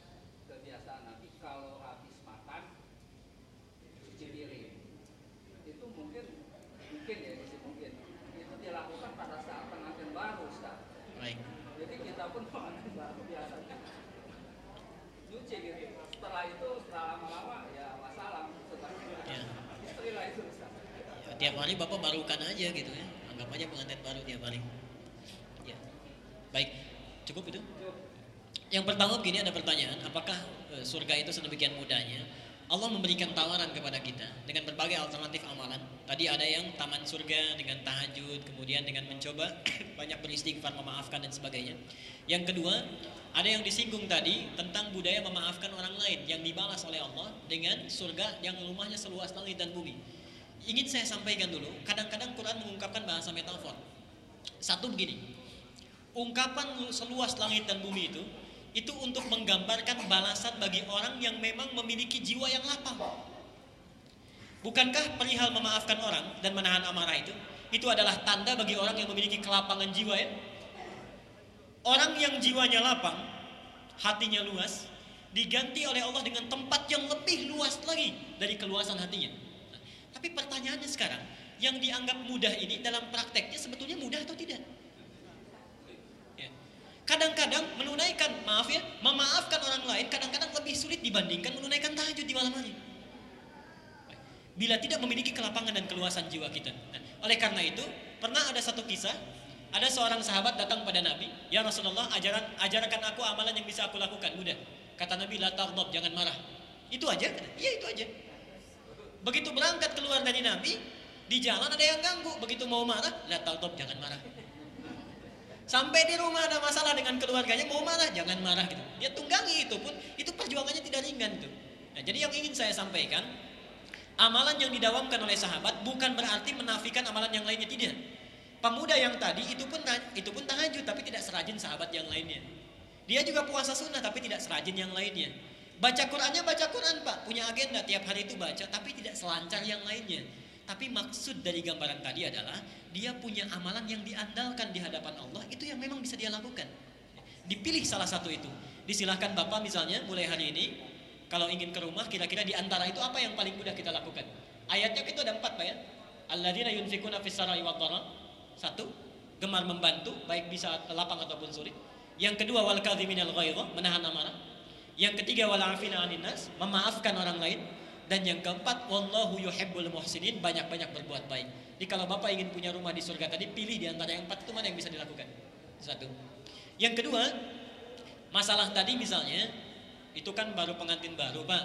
Kebiasaan Nabi kalau habis makan cuci piring itu mungkin mungkin ya itu mungkin itu dilakukan pada saat pengantin baru Ustaz. Baik. Jadi kita pun pengantin baru biasanya cuci gitu. Setelah itu setelah lama-lama ya wassalam setelah ya. istri lah itu Ustaz. Ya, tiap hari Bapak barukan aja gitu ya. Anggap aja pengantin baru tiap hari. Ya. Baik. Cukup itu? Yang pertama begini ada pertanyaan, apakah e, surga itu sedemikian mudahnya? Allah memberikan tawaran kepada kita dengan berbagai alternatif amalan. Tadi ada yang taman surga dengan tahajud, kemudian dengan mencoba banyak beristighfar, memaafkan dan sebagainya. Yang kedua, ada yang disinggung tadi tentang budaya memaafkan orang lain yang dibalas oleh Allah dengan surga yang rumahnya seluas langit dan bumi. Ingin saya sampaikan dulu, kadang-kadang Quran mengungkapkan bahasa metafor. Satu begini, ungkapan seluas langit dan bumi itu itu untuk menggambarkan balasan bagi orang yang memang memiliki jiwa yang lapang. Bukankah perihal memaafkan orang dan menahan amarah itu itu adalah tanda bagi orang yang memiliki kelapangan jiwa ya? Orang yang jiwanya lapang, hatinya luas, diganti oleh Allah dengan tempat yang lebih luas lagi dari keluasan hatinya. Tapi pertanyaannya sekarang, yang dianggap mudah ini dalam prakteknya sebetulnya mudah atau tidak? Kadang-kadang menunaikan, maaf ya, memaafkan orang lain kadang-kadang lebih sulit dibandingkan menunaikan tahajud di malam hari. Bila tidak memiliki kelapangan dan keluasan jiwa kita. Nah, oleh karena itu, pernah ada satu kisah, ada seorang sahabat datang pada Nabi, "Ya Rasulullah, ajaran ajarkan aku amalan yang bisa aku lakukan." Mudah. Kata Nabi, "La taghdab, jangan marah." Itu aja? Iya, itu aja. Begitu berangkat keluar dari Nabi, di jalan ada yang ganggu. Begitu mau marah, "La taghdab, jangan marah." Sampai di rumah ada masalah dengan keluarganya, mau marah, jangan marah gitu. Dia tunggangi itu pun, itu perjuangannya tidak ringan tuh. Nah, jadi yang ingin saya sampaikan, amalan yang didawamkan oleh sahabat bukan berarti menafikan amalan yang lainnya tidak. Pemuda yang tadi itu pun itu pun tahajud tapi tidak serajin sahabat yang lainnya. Dia juga puasa sunnah tapi tidak serajin yang lainnya. Baca Qurannya baca Quran pak, punya agenda tiap hari itu baca tapi tidak selancar yang lainnya. Tapi maksud dari gambaran tadi adalah dia punya amalan yang diandalkan di hadapan Allah itu yang memang bisa dia lakukan. Dipilih salah satu itu. Disilahkan Bapak misalnya mulai hari ini kalau ingin ke rumah kira-kira di antara itu apa yang paling mudah kita lakukan? Ayatnya itu ada empat Pak ya. Alladzina yunfikuna fis sarai Satu, gemar membantu baik bisa lapang ataupun sulit. Yang kedua wal kadhiminal ghaidha, menahan amarah. Yang ketiga wal afina memaafkan orang lain. Dan yang keempat, wallahu yuhibbul muhsinin, banyak-banyak berbuat baik. Jadi kalau Bapak ingin punya rumah di surga tadi, pilih di antara yang empat itu mana yang bisa dilakukan. Satu. Yang kedua, masalah tadi misalnya, itu kan baru pengantin baru Pak.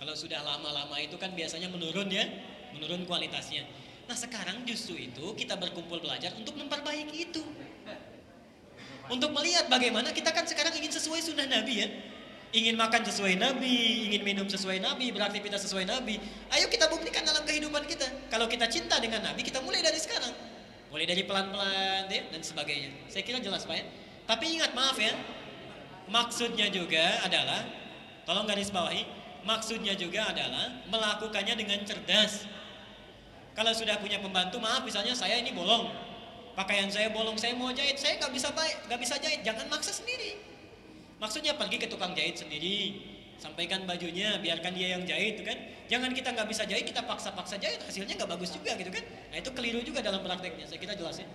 Kalau sudah lama-lama itu kan biasanya menurun ya, menurun kualitasnya. Nah sekarang justru itu kita berkumpul belajar untuk memperbaiki itu. Untuk melihat bagaimana kita kan sekarang ingin sesuai sunnah Nabi ya ingin makan sesuai Nabi, ingin minum sesuai Nabi, beraktivitas sesuai Nabi. Ayo kita buktikan dalam kehidupan kita. Kalau kita cinta dengan Nabi, kita mulai dari sekarang. Mulai dari pelan-pelan ya, dan sebagainya. Saya kira jelas Pak ya. Tapi ingat maaf ya, maksudnya juga adalah, tolong garis bawahi, maksudnya juga adalah melakukannya dengan cerdas. Kalau sudah punya pembantu, maaf misalnya saya ini bolong, pakaian saya bolong, saya mau jahit, saya nggak bisa baik, nggak bisa jahit, jangan maksa sendiri. Maksudnya pergi ke tukang jahit sendiri, sampaikan bajunya, biarkan dia yang jahit, kan? Jangan kita nggak bisa jahit, kita paksa-paksa jahit, hasilnya nggak bagus juga, gitu kan? Nah itu keliru juga dalam prakteknya. Saya kira jelasin.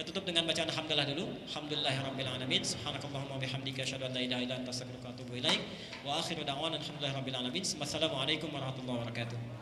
Kita tutup dengan bacaan alhamdulillah dulu. Alhamdulillahirabbil. Subhanakallahumma bihamdika asyhadu an la ilaha illa anta astaghfiruka wa atubu ilaik. Wa akhiru da'wana alhamdulillahirabbil. Wassalamualaikum warahmatullahi wabarakatuh.